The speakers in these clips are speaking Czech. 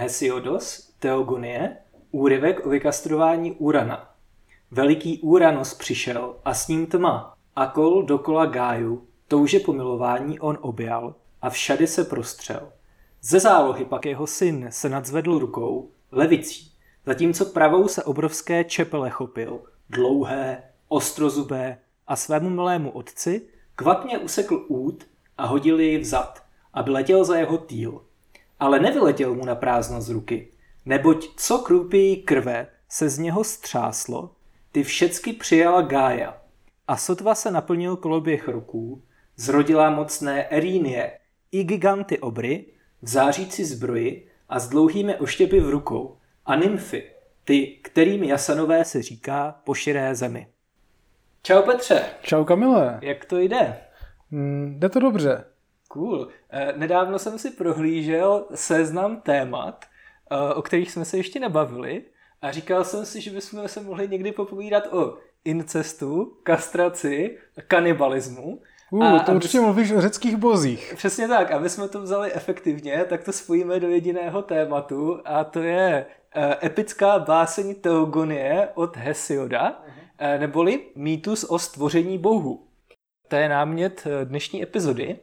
Hesiodos, Teogonie, úryvek o vykastrování Urana. Veliký Uranos přišel a s ním tma. A kol dokola Gáju, touže pomilování on objal a všady se prostřel. Ze zálohy pak jeho syn se nadzvedl rukou, levicí, zatímco pravou se obrovské čepele chopil, dlouhé, ostrozubé a svému milému otci kvapně usekl út a hodil jej vzad, aby letěl za jeho týl. Ale nevyletěl mu na prázdno z ruky, neboť co krupějí krve se z něho střáslo, ty všecky přijala Gája. A sotva se naplnil koloběh ruků, zrodila mocné Erínie i giganty obry, v zářící zbroji a s dlouhými oštěpy v rukou, a nymfy, ty, kterým Jasanové se říká po širé zemi. Čau Petře. Čau Kamile. Jak to jde? Mm, jde to dobře. Cool. Eh, nedávno jsem si prohlížel seznam témat, eh, o kterých jsme se ještě nebavili a říkal jsem si, že bychom se mohli někdy popovídat o incestu, kastraci, kanibalismu. Uh, a to určitě aby... mluvíš o řeckých bozích. Přesně tak, aby jsme to vzali efektivně, tak to spojíme do jediného tématu a to je uh, epická báseň Teogonie od Hesioda, uh-huh. uh, neboli mýtus o stvoření bohu. To je námět dnešní epizody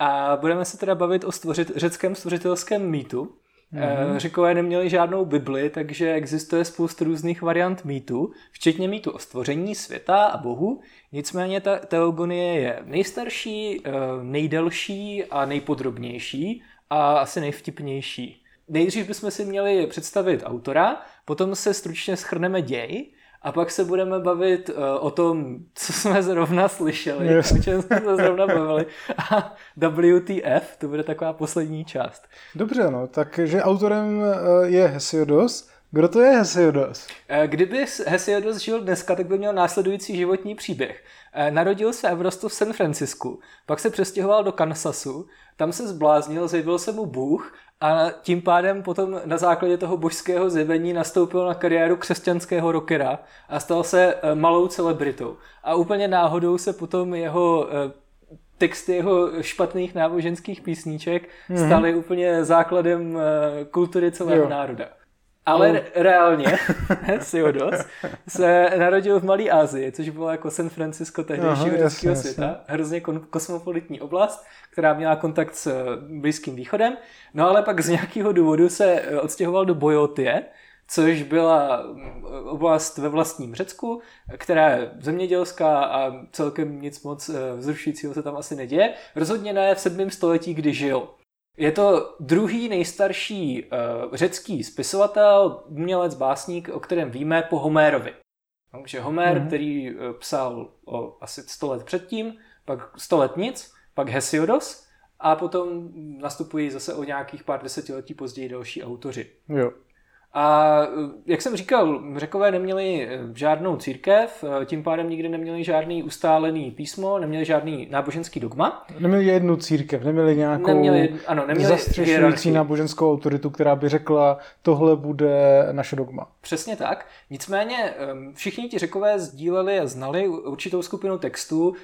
a budeme se teda bavit o stvořit, řeckém stvořitelském mýtu, Mm-hmm. Řekové neměli žádnou Bibli, takže existuje spoustu různých variant mýtu, včetně mýtu o stvoření světa a bohu. Nicméně ta teogonie je nejstarší, eh, nejdelší a nejpodrobnější a asi nejvtipnější. Nejdřív bychom si měli představit autora, potom se stručně schrneme děj a pak se budeme bavit uh, o tom, co jsme zrovna slyšeli, yes. o čem jsme se zrovna bavili. A WTF, to bude taková poslední část. Dobře, no, takže autorem uh, je Hesiodos. Kdo to je Hesiodos? Uh, kdyby Hesiodos žil dneska, tak by měl následující životní příběh. Narodil se a v San Francisku, pak se přestěhoval do Kansasu, tam se zbláznil, zjevil se mu Bůh a tím pádem potom na základě toho božského zjevení nastoupil na kariéru křesťanského rockera a stal se eh, malou celebritou. A úplně náhodou se potom jeho eh, texty jeho špatných náboženských písníček mm-hmm. staly úplně základem eh, kultury celého jo. národa. Ale no. reálně Siodos se narodil v Malé Asii, což bylo jako San Francisco tehdejšího ruského světa. Hrozně kosmopolitní oblast, která měla kontakt s eh, Blízkým východem. No ale pak z nějakého důvodu se eh, odstěhoval do Bojotie, což byla mm, oblast ve vlastním Řecku, která je zemědělská a celkem nic moc eh, vzrušujícího se tam asi neděje. Rozhodně ne v 7. století, kdy žil. Je to druhý nejstarší uh, řecký spisovatel, umělec, básník, o kterém víme po Homérovi. Takže Homér, mm-hmm. který uh, psal o asi 100 let předtím, pak 100 let nic, pak Hesiodos a potom nastupují zase o nějakých pár desetiletí později další autoři. Jo. A jak jsem říkal, řekové neměli eh, žádnou církev, eh, tím pádem nikdy neměli žádný ustálený písmo, neměli žádný náboženský dogma. Neměli jednu církev, neměli nějakou neměli, ano, neměli zastřešující náboženskou autoritu, která by řekla, tohle bude naše dogma. Přesně tak. Nicméně všichni ti řekové sdíleli a znali určitou skupinu textů,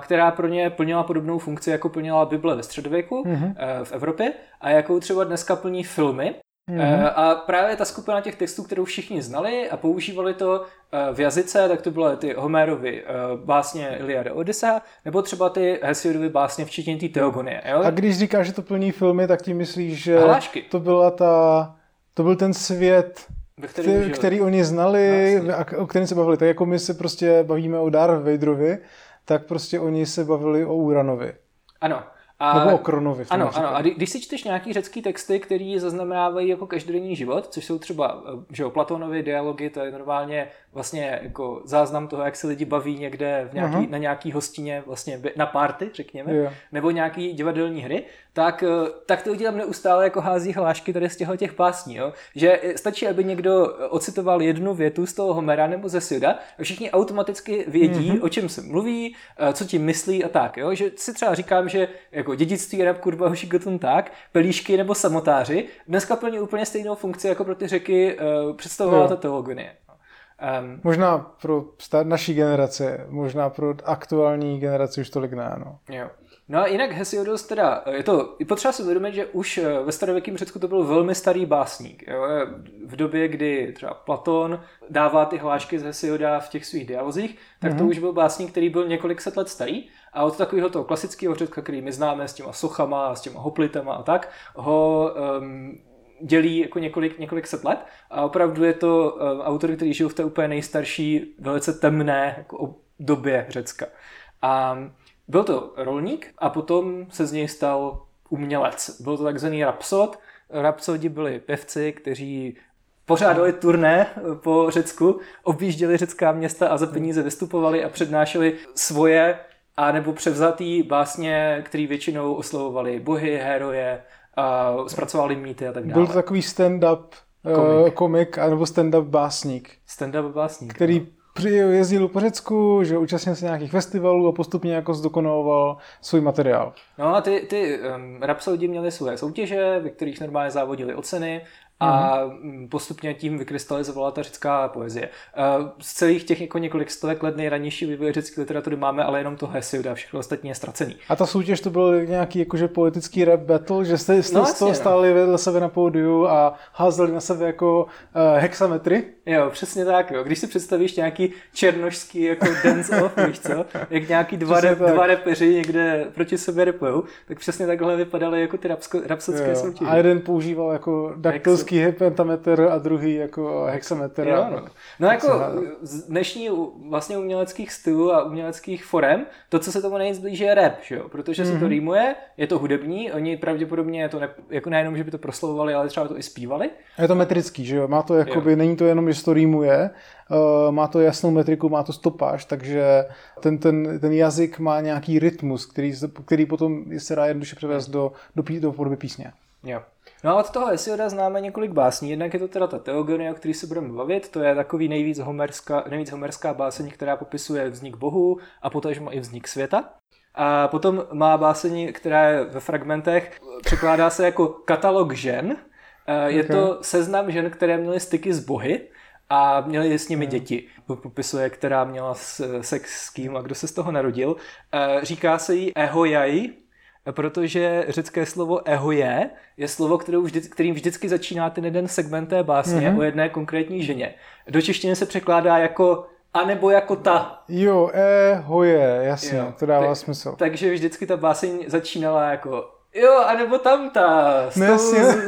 která pro ně plnila podobnou funkci, jako plnila Bible ve středověku mm-hmm. v Evropě a jakou třeba dneska plní filmy, Mm-hmm. A právě ta skupina těch textů, kterou všichni znali a používali to eh, v jazyce, tak to bylo ty Homérovy eh, básně Iliada Odyssea, nebo třeba ty Hesiodovy básně, včetně té Teogonie. Jo? A když říkáš, že to plní filmy, tak tím myslíš, že Hlášky. to byla ta, to byl ten svět, který, který oni znali no, a o kterém se bavili. Tak jako my se prostě bavíme o Darth Vaderovi, tak prostě oni se bavili o Uranovi. Ano. A, Nebo o Kronovi. Ano, ano. A když si čteš nějaký řecký texty, který zaznamenávají jako každodenní život, což jsou třeba eh, že jo, Platonovy dialogy, to je normálně vlastně jako záznam toho, jak se lidi baví někde v nějaký, uh-huh. na nějaký hostině, vlastně na party, řekněme, yeah. nebo nějaký divadelní hry, tak, eh, tak to lidi tam neustále jako hází hlášky tady z těchto těch pásní, jo? že stačí, aby někdo ocitoval jednu větu z toho Homera nebo ze Syda a všichni automaticky vědí, uh-huh. o čem se mluví, eh, co tím myslí a tak, jo? že si třeba říkám, že jako dědictví rap kurva hoši tak, pelíšky nebo samotáři dneska plní úplně stejnou funkci jako pro ty řeky představovala ta teologie. Um, možná pro naší generaci, možná pro aktuální generaci už tolik ne, no. Jo. No a jinak Hesiodos teda, je to, potřeba si uvědomit, že už eh, ve starověkém Řecku to byl velmi starý básník. Jo? V době, kdy třeba Platon dává ty hlášky z Hesioda v těch svých dialozích, tak mm-hmm. to mhm. už byl básník, který byl několik set let starý a od takového toho klasického Řecka, který my známe s těma sochama, s těma hoplitama a tak, ho um, dělí jako několik, několik set let a opravdu je to um, autor, který žil v té úplně nejstarší, velice temné jako době Řecka. A byl to rolník a potom se z něj stal umělec. Byl to takzvaný rapsod. Rapsodi byli pevci, kteří pořádali turné po Řecku, objížděli řecká města a za peníze vystupovali a přednášeli svoje a nebo převzatý básně, který většinou oslovovali bohy, heroje, a zpracovali mýty a tak dále. Byl to takový stand-up komik, uh, komik anebo stand-up básník. Stand-up básník. Který no jezdil po Řecku, že účastnil se nějakých festivalů a postupně jako zdokonaloval svůj materiál. No a ty, ty um, rapsodi měli své soutěže, ve kterých normálně závodili oceny a mm-hmm. postupně tím vykrystalizovala ta řecká poezie. Z celých těch jako několik stovek let nejranější vývoj řecké literatury máme, ale jenom to Hesioda, všechno ostatní je ztracený. A ta soutěž to byl nějaký jakože politický rap battle, že jste, jste no, z toho no. stáli vedle sebe na pódiu a házeli na sebe jako uh, hexametry? Jo, přesně tak. Jo. Když si představíš nějaký černošský jako dance off, víš co? Jak nějaký dva, rap, dva repeři někde proti sobě repujou, tak přesně takhle vypadaly jako ty rapsodské soutěže. A jeden používal jako daktilský je pentametr a druhý jako hexametr. Jo, no. no jako z dnešní vlastně uměleckých stylů a uměleckých forem, to, co se tomu nejvíc blíží, je rap, že jo? protože mm-hmm. se to mhm. rýmuje, je to hudební, oni pravděpodobně to ne, jako nejenom, že by to proslovovali, ale třeba to i zpívali. A je to metrický, že jo? Má to jakoby, jo. není to jenom, že se to rýmuje, uh, má to jasnou metriku, má to stopáž, takže ten, ten, ten jazyk má nějaký rytmus, který, který potom se dá jednoduše převést do, do, do podoby písně. Jo. No a od toho Hesioda známe několik básní. Jednak je to teda ta Teogony, o který se budeme bavit. To je takový nejvíc homerská, nejvíc homerská báseň, která popisuje vznik bohu a potažmo i vznik světa. A potom má báseň, která je ve fragmentech, překládá se jako katalog žen. Je okay. to seznam žen, které měly styky s bohy a měli s nimi děti. Popisuje, která měla sex s kým a kdo se z toho narodil. Říká se jí Ehojai, protože řecké slovo ehoje je slovo, kterou vždy, kterým vždycky začíná ten jeden segment té básně mm-hmm. o jedné konkrétní ženě. Do češtiny se překládá jako a nebo jako ta. Jo, ehoje, jasně, jo, to dává tak, smysl. Takže vždycky ta báseň začínala jako Jo, anebo tamta, s tou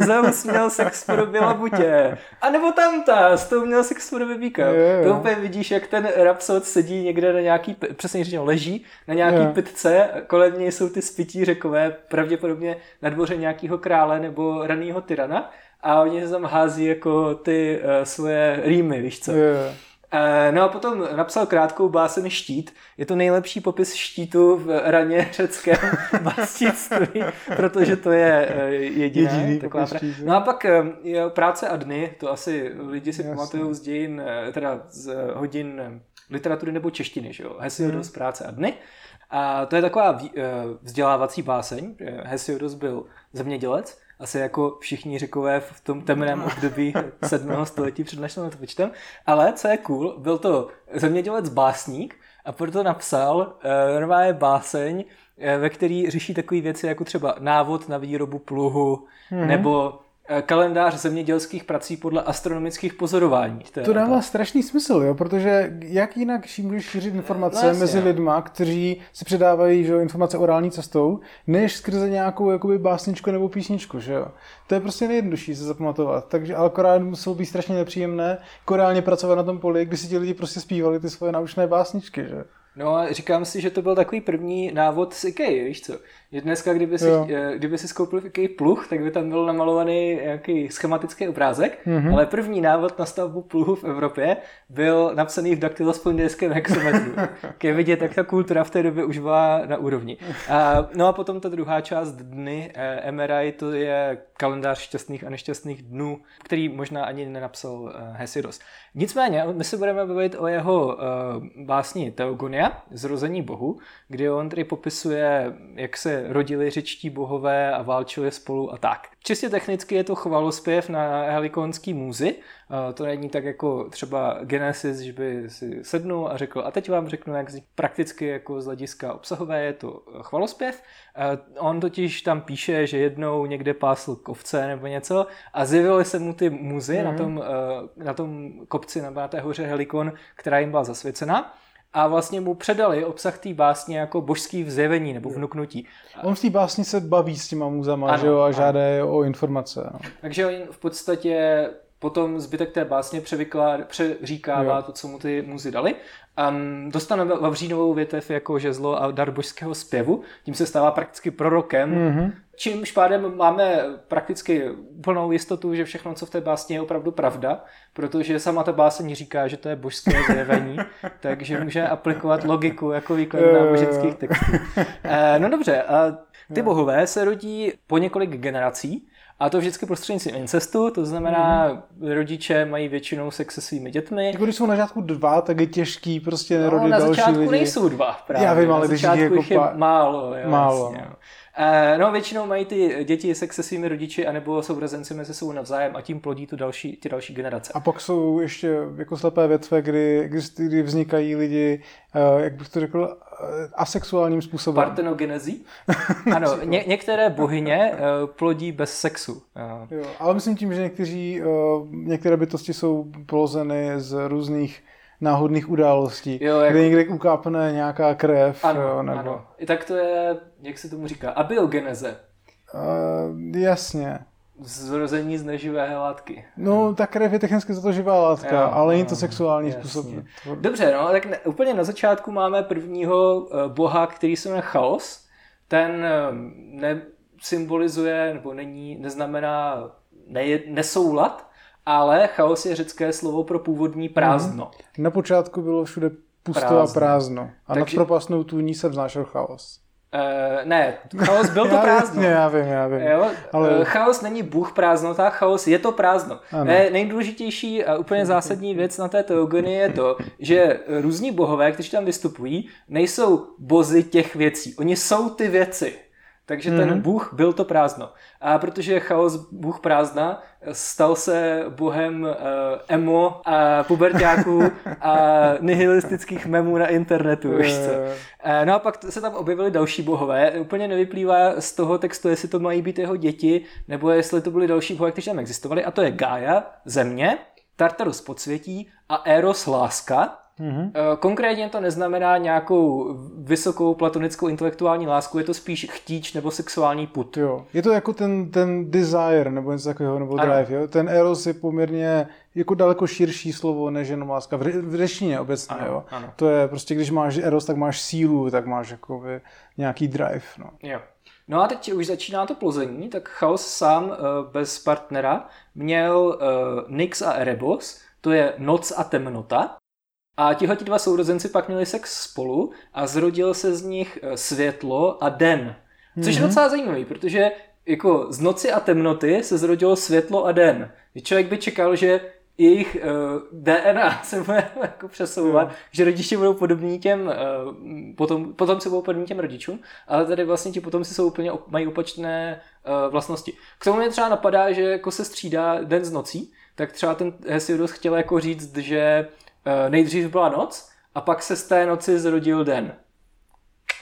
Zeus měl sex v podobě labutě. A nebo tamta, s tou měl sex v podobě býka. To úplně vidíš, jak ten rapsod sedí někde na nějaký, přesně řečeno, leží na nějaký je. pitce, kolem něj jsou ty spití řekové, pravděpodobně na dvoře nějakého krále nebo raného tyrana a oni se tam hází jako ty uh, svoje rýmy, víš co. Je. Eh, no a potom napsal krátkou báseň Štít. Je to nejlepší popis štítu v raně řeckém básnictví, protože to je eh, jediné. Jediný taková pra... No a pak eh, je práce a dny, to asi lidi si pamatují z dějin, teda z hodin literatury nebo češtiny, že jo? Hesiodos, hmm. práce a dny. A to je taková vzdělávací báseň. Hesiodos byl zemědělec asi jako všichni řekové v tom temném období 7. století před naším letopočtem. Ale co je cool, byl to zemědělec básník a proto napsal uh, normálně báseň, uh, ve který řeší takové věci jako třeba návod na výrobu pluhu, mm-hmm. nebo kalendář zemědělských prací podle astronomických pozorování. To, to dává strašný smysl, jo? protože jak jinak můžeš šířit informace no, mezi lidma, kteří si předávají že, informace orální cestou, než skrze nějakou jakoby, básničku nebo písničku. Že jo? To je prostě nejjednodušší se zapamatovat. Takže ale akorát muselo být strašně nepříjemné korálně pracovat na tom poli, kdy si ti lidi prostě zpívali ty svoje naučné básničky. Že? No a říkám si, že to byl takový první návod z IKEA, víš co? Že dneska, kdyby si, eh, kdyby si skoupil IKEA pluh, tak by tam byl namalovaný nějaký schematický obrázek, mm-hmm. ale první návod na stavbu pluhu v Evropě byl napsaný v daktylospondějském hexametru. Je vidět, jak ta kultura v té době už byla na úrovni. A, no a potom ta druhá část dny eh, Emerai, to je kalendář šťastných a nešťastných dnů, který možná ani nenapsal eh, Hesidos. Nicméně, my se budeme bavit o jeho uh, básni Teogonia, Zrození bohu, kdy on tedy popisuje, jak se se rodili řečtí bohové a válčili spolu a tak. Čistě technicky je to chvalospěv na helikonský můzy. To není tak jako třeba Genesis, že by si sednul a řekl, a teď vám řeknu, jak prakticky jako z hlediska obsahové je to chvalospěv. On totiž tam píše, že jednou někde pásl kovce nebo něco a zjevily se mu ty muzy mm. na, mhm. tom, na tom kopci na té hoře Helikon, která jim byla zasvěcena a vlastně mu předali obsah té básně jako božský vzjevení nebo vnuknutí. On v té básni se baví s těma muzama ano, že jo, a žádá o informace. No. Takže on v podstatě potom zbytek té básně převyklá, přeříkává jo. to, co mu ty muzy dali. Um, dostane Vavřínovou větev jako žezlo a dar božského zpěvu, tím se stává prakticky prorokem, mm-hmm. čímž pádem máme prakticky plnou jistotu, že všechno, co v té básni je opravdu pravda, protože sama ta báseň říká, že to je božské zjevení, takže může aplikovat logiku jako výklad náboženských textů. Uh, no dobře, a ty bohové se rodí po několik generací, a to vždycky prostřednictvím incestu, to znamená, mm. rodiče mají většinou sex se svými dětmi. Jako když jsou na začátku dva, tak je těžký prostě nerodit no, na další začátku lidi. nejsou dva právě. Já vím, ale na když začátku je, jako je málo. Jo, málo. Jasně, jo. Eh, no, většinou mají ty děti sex se svými rodiči anebo sourozenci mezi sebou navzájem a tím plodí tu další, ty další generace. A pak jsou ještě jako slepé větve, kdy, kdy, kdy vznikají lidi, eh, jak bych to řekl, eh, asexuálním způsobem. Partenogenezí? ano, ně, některé bohyně plodí bez sexu. Jo, ale myslím tím, že někteří, některé bytosti jsou plozeny z různých náhodných událostí, jo, jako... kde někde ukápne nějaká krev. Ano, jo, nebo... ano. I tak to je, jak se tomu říká, abiogeneze. Uh, jasně. Zrození z neživé látky. No, ta krev je technicky za to živá látka, jo, ale není to sexuální jasně. způsob. Dobře, no, tak ne, úplně na začátku máme prvního uh, boha, který se jmenuje Chaos. Ten uh, nesymbolizuje, nebo není, neznamená ne, nesoulad, ale chaos je řecké slovo pro původní prázdno. Mm. Na počátku bylo všude pusto prázdno. a prázdno. A Takže... nad propastnou tůní se vznášel chaos. Uh, ne, chaos byl to prázdno. já, já vím, já vím. Jo? Ale... Uh, chaos není bůh prázdnota, chaos je to prázdno. Ne, nejdůležitější a úplně zásadní věc na té teogonii je to, že různí bohové, kteří tam vystupují, nejsou bozy těch věcí. Oni jsou ty věci. Takže mm-hmm. ten mhm. bůh byl to prázdno. A protože je chaos bůh prázdna, stal se bohem uh, emo a pubertáků a nihilistických memů na internetu, víš co. Uh, no a pak se tam objevily další bohové. Úplně nevyplývá z toho textu, jestli to mají být jeho děti, nebo jestli to byly další bohové, kteří tam existovali. A to je Gaia, země, Tartarus podsvětí a Eros láska, Mm-hmm. Konkrétně to neznamená nějakou vysokou platonickou intelektuální lásku, je to spíš chtíč nebo sexuální put. Jo. Je to jako ten, ten desire nebo něco takového, nebo ano. drive. Jo? Ten eros je poměrně jako daleko širší slovo než jenom láska. V, v řeštině obecně. Ano, jo? Ano. To je prostě, když máš eros, tak máš sílu, tak máš jakoby nějaký drive. No. Jo. No a teď už začíná to plození, tak Chaos sám uh, bez partnera měl uh, Nyx a Erebos, to je noc a temnota. A tihle dva sourozenci pak měli sex spolu a zrodil se z nich e, světlo a den. Což mm-hmm. je mhm. docela zajímavý, protože jako z noci a temnoty se zrodilo světlo a den. Člověk by čekal, že jejich uh, DNA se bude jako přesouvat, mm. že rodiče budou podobní těm, uh, potom, potom se budou podobní těm rodičům, ale tady vlastně ti potom si jsou úplně, mají opačné uh, vlastnosti. K tomu mě třeba napadá, že jako se střídá den z nocí, tak třeba ten Hesiodus chtěl jako říct, že Eh, nejdřív byla noc a pak se z té noci zrodil den.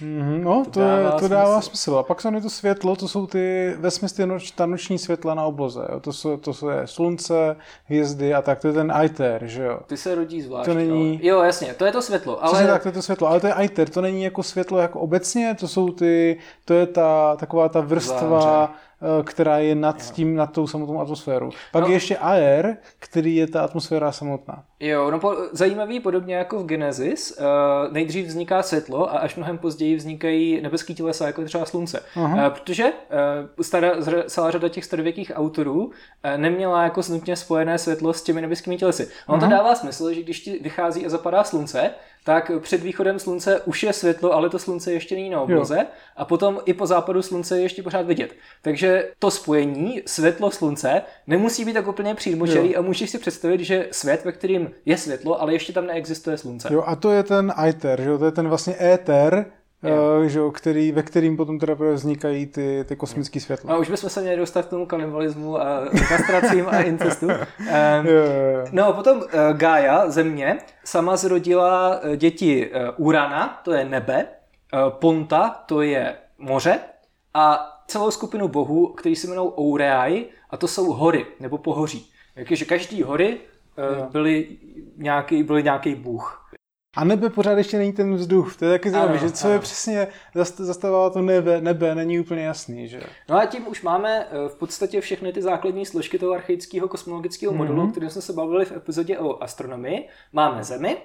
Mm-hmm, no, to, to, dává, je, to dává smysl. smysl. A pak se to světlo, to jsou ty ve smyslu noč, ta noční světla na obloze. Jo? To, jsou, to jsou je slunce, hvězdy a tak. To je ten Aiter, že jo? Ty se rodí zvlášť. To není... Jo, jasně, to je to světlo. Ale... Přesně tak, to je to světlo. Ale to je Aiter, to není jako světlo jako obecně, to jsou ty, to je ta taková ta vrstva, Záře Eh, která je nad jo. tím, nad tou samotnou atmosférou. Pak no. je ještě air, který je ta atmosféra samotná. Jo, no po, zajímavý, podobně jako v Genesis, uh, nejdřív vzniká světlo a až mnohem později vznikají nebeský tělesa, jako třeba slunce. Uh, protože uh, stará, celá řada těch starověkých autorů uh, neměla jako nutně spojené světlo s těmi nebeskými tělesy. On to dává smysl, že když ti vychází a zapadá slunce, tak před východem slunce už je světlo, ale to slunce ještě není na obloze jo. a potom i po západu slunce je ještě pořád vidět. Takže to spojení světlo slunce nemusí být tak úplně přímočarý a můžeš si představit, že svět, ve kterým je světlo, ale ještě tam neexistuje slunce. Jo, a to je ten aether, že jo? to je ten vlastně éter, uh, že, který, ve kterým potom teda vznikají ty, ty kosmické světla. A už bychom se měli dostat k tomu kanibalismu a kastracím a incestu. Um, no a potom uh, Gaia, země, sama zrodila děti uh, Urana, to je nebe, uh, Ponta, to je moře, a celou skupinu bohů, který se jmenují Oureai, a to jsou hory, nebo pohoří. Takže každý hory uh, byly nějaký, byly nějaký bůh. A nebe pořád ještě není ten vzduch. To je taky zajímavé, že co ano. je přesně zastává to nebe, nebe, není úplně jasný. Že? No a tím už máme eh, v podstatě všechny ty základní složky toho archaického kosmologického mm-hmm. modulu, o kterém jsme se bavili v epizodě o astronomii. Máme Zemi,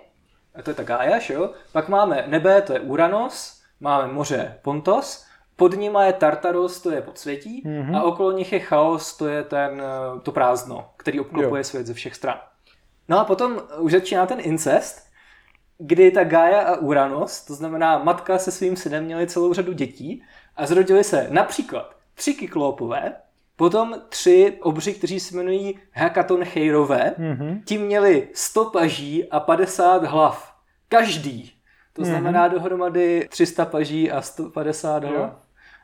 a to je ta Gaia, jo? Pak máme nebe, to je Uranos, máme moře Pontos, pod nima je Tartaros, to je podsvětí, mm-hmm. a okolo nich je chaos, to je ten, eh, to prázdno, který obklopuje jo. svět ze všech stran. No a potom už začíná ten incest, kdy ta Gaia a Uranos, to znamená matka se svým synem měli celou řadu dětí a zrodili se například tři kyklopové, potom tři obři, kteří se jmenují Hekatoncheirové, mm-hmm. ti měli 100 paží a 50 hlav. Každý. To mhm. znamená mm-hmm. dohromady 300 paží a 150 hlav.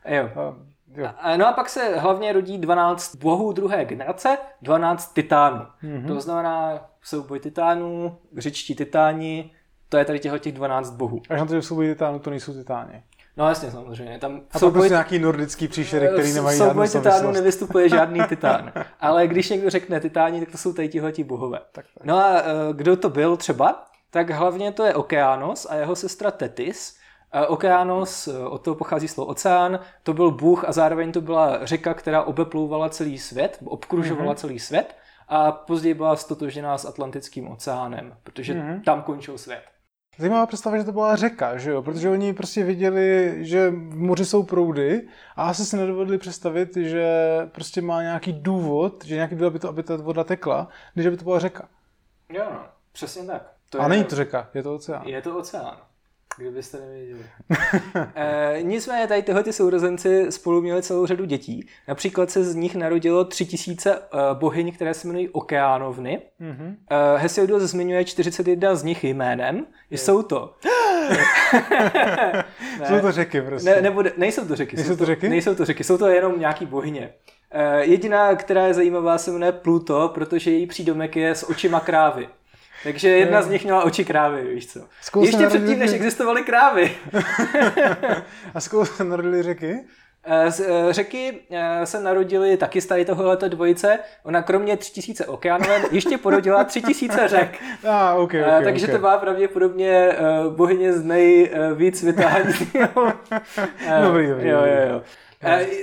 Jo. jo. Jo. A, no a pak se hlavně rodí 12 bohů druhé generace, 12 titánů. Mm-hmm. To znamená souboj titánů, řečtí titáni, to je tady těchto těch 12 bohů. Až na to, že souboj titánů, to nejsou titáni. No jasně, samozřejmě. Tam a souboj... prostě nějaký nordický příšerek, který nemají Souboj titánů nevystupuje žádný titán. Ale když někdo řekne titáni, tak to jsou tady tihleti bohové. Tak, tak. No a uh, kdo to byl třeba? Tak hlavně to je Okeanos a jeho sestra Tetis. Okeanos, uh, od toho pochází slovo oceán, to byl bůh a zároveň to byla řeka, která obeplouvala celý svět, obkružovala mm-hmm. celý svět a později byla stotožená s Atlantickým oceánem, protože mm-hmm. tam končil svět. Zajímavá představa, že to byla řeka, že jo? Protože oni prostě viděli, že v moři jsou proudy a asi si nedovedli představit, že prostě má nějaký důvod, že nějaký důvod, aby, to, aby ta voda tekla, než aby to byla řeka. Jo, no, přesně tak. To a je, není to řeka, je to oceán. Je to oceán. Kdybyste nevěděli. e, nicméně tady tyhle ty sourozenci spolu měli celou řadu dětí. Například se z nich narodilo tři tisíce uh, bohyň, které se jmenují Okeánovny. Mm-hmm. Uh, Hesiodus zmiňuje 41 z nich jménem. Je. Jsou to... ne, jsou to řeky prostě. Ne, nebude, nejsou to řeky. Nejsou to řeky? Nejsou to řeky, jsou to jenom nějaký bohyně. Uh, jediná, která je zajímavá, se jmenuje Pluto, protože její přídomek je s očima krávy. Takže jedna z nich měla oči krávy, víš co. Zkou Ještě předtím, než existovaly krávy. A z se narodily řeky? Eh, z eh, řeky eh, se narodili taky z tady tohoto dvojice. Ona kromě 3000 okeánové ještě porodila 3000 řek. Ah, okay, okay, Takže okay. to má pravděpodobně bohyně z nejvíc vytání. dobrý, dobrý. Jo, jo, jo.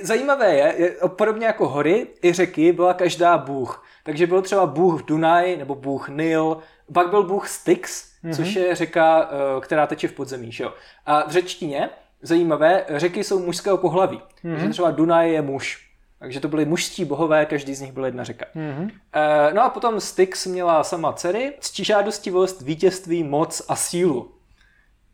Zajímavé je, podobně jako hory, i řeky byla každá bůh. Takže byl třeba bůh Dunaj nebo bůh Nil, pak byl bůh Styx, mm-hmm. což je řeka, eh, která teče v podzemí. Že jo? A v řečtině, zajímavé, řeky jsou mužského pohlaví. Mm-hmm. Takže třeba Dunaj je muž. Takže to byly mužští bohové, každý z nich byl jedna řeka. Mm-hmm. E, no a potom Styx měla sama dcery, ctižádostivost, vítězství, moc a sílu.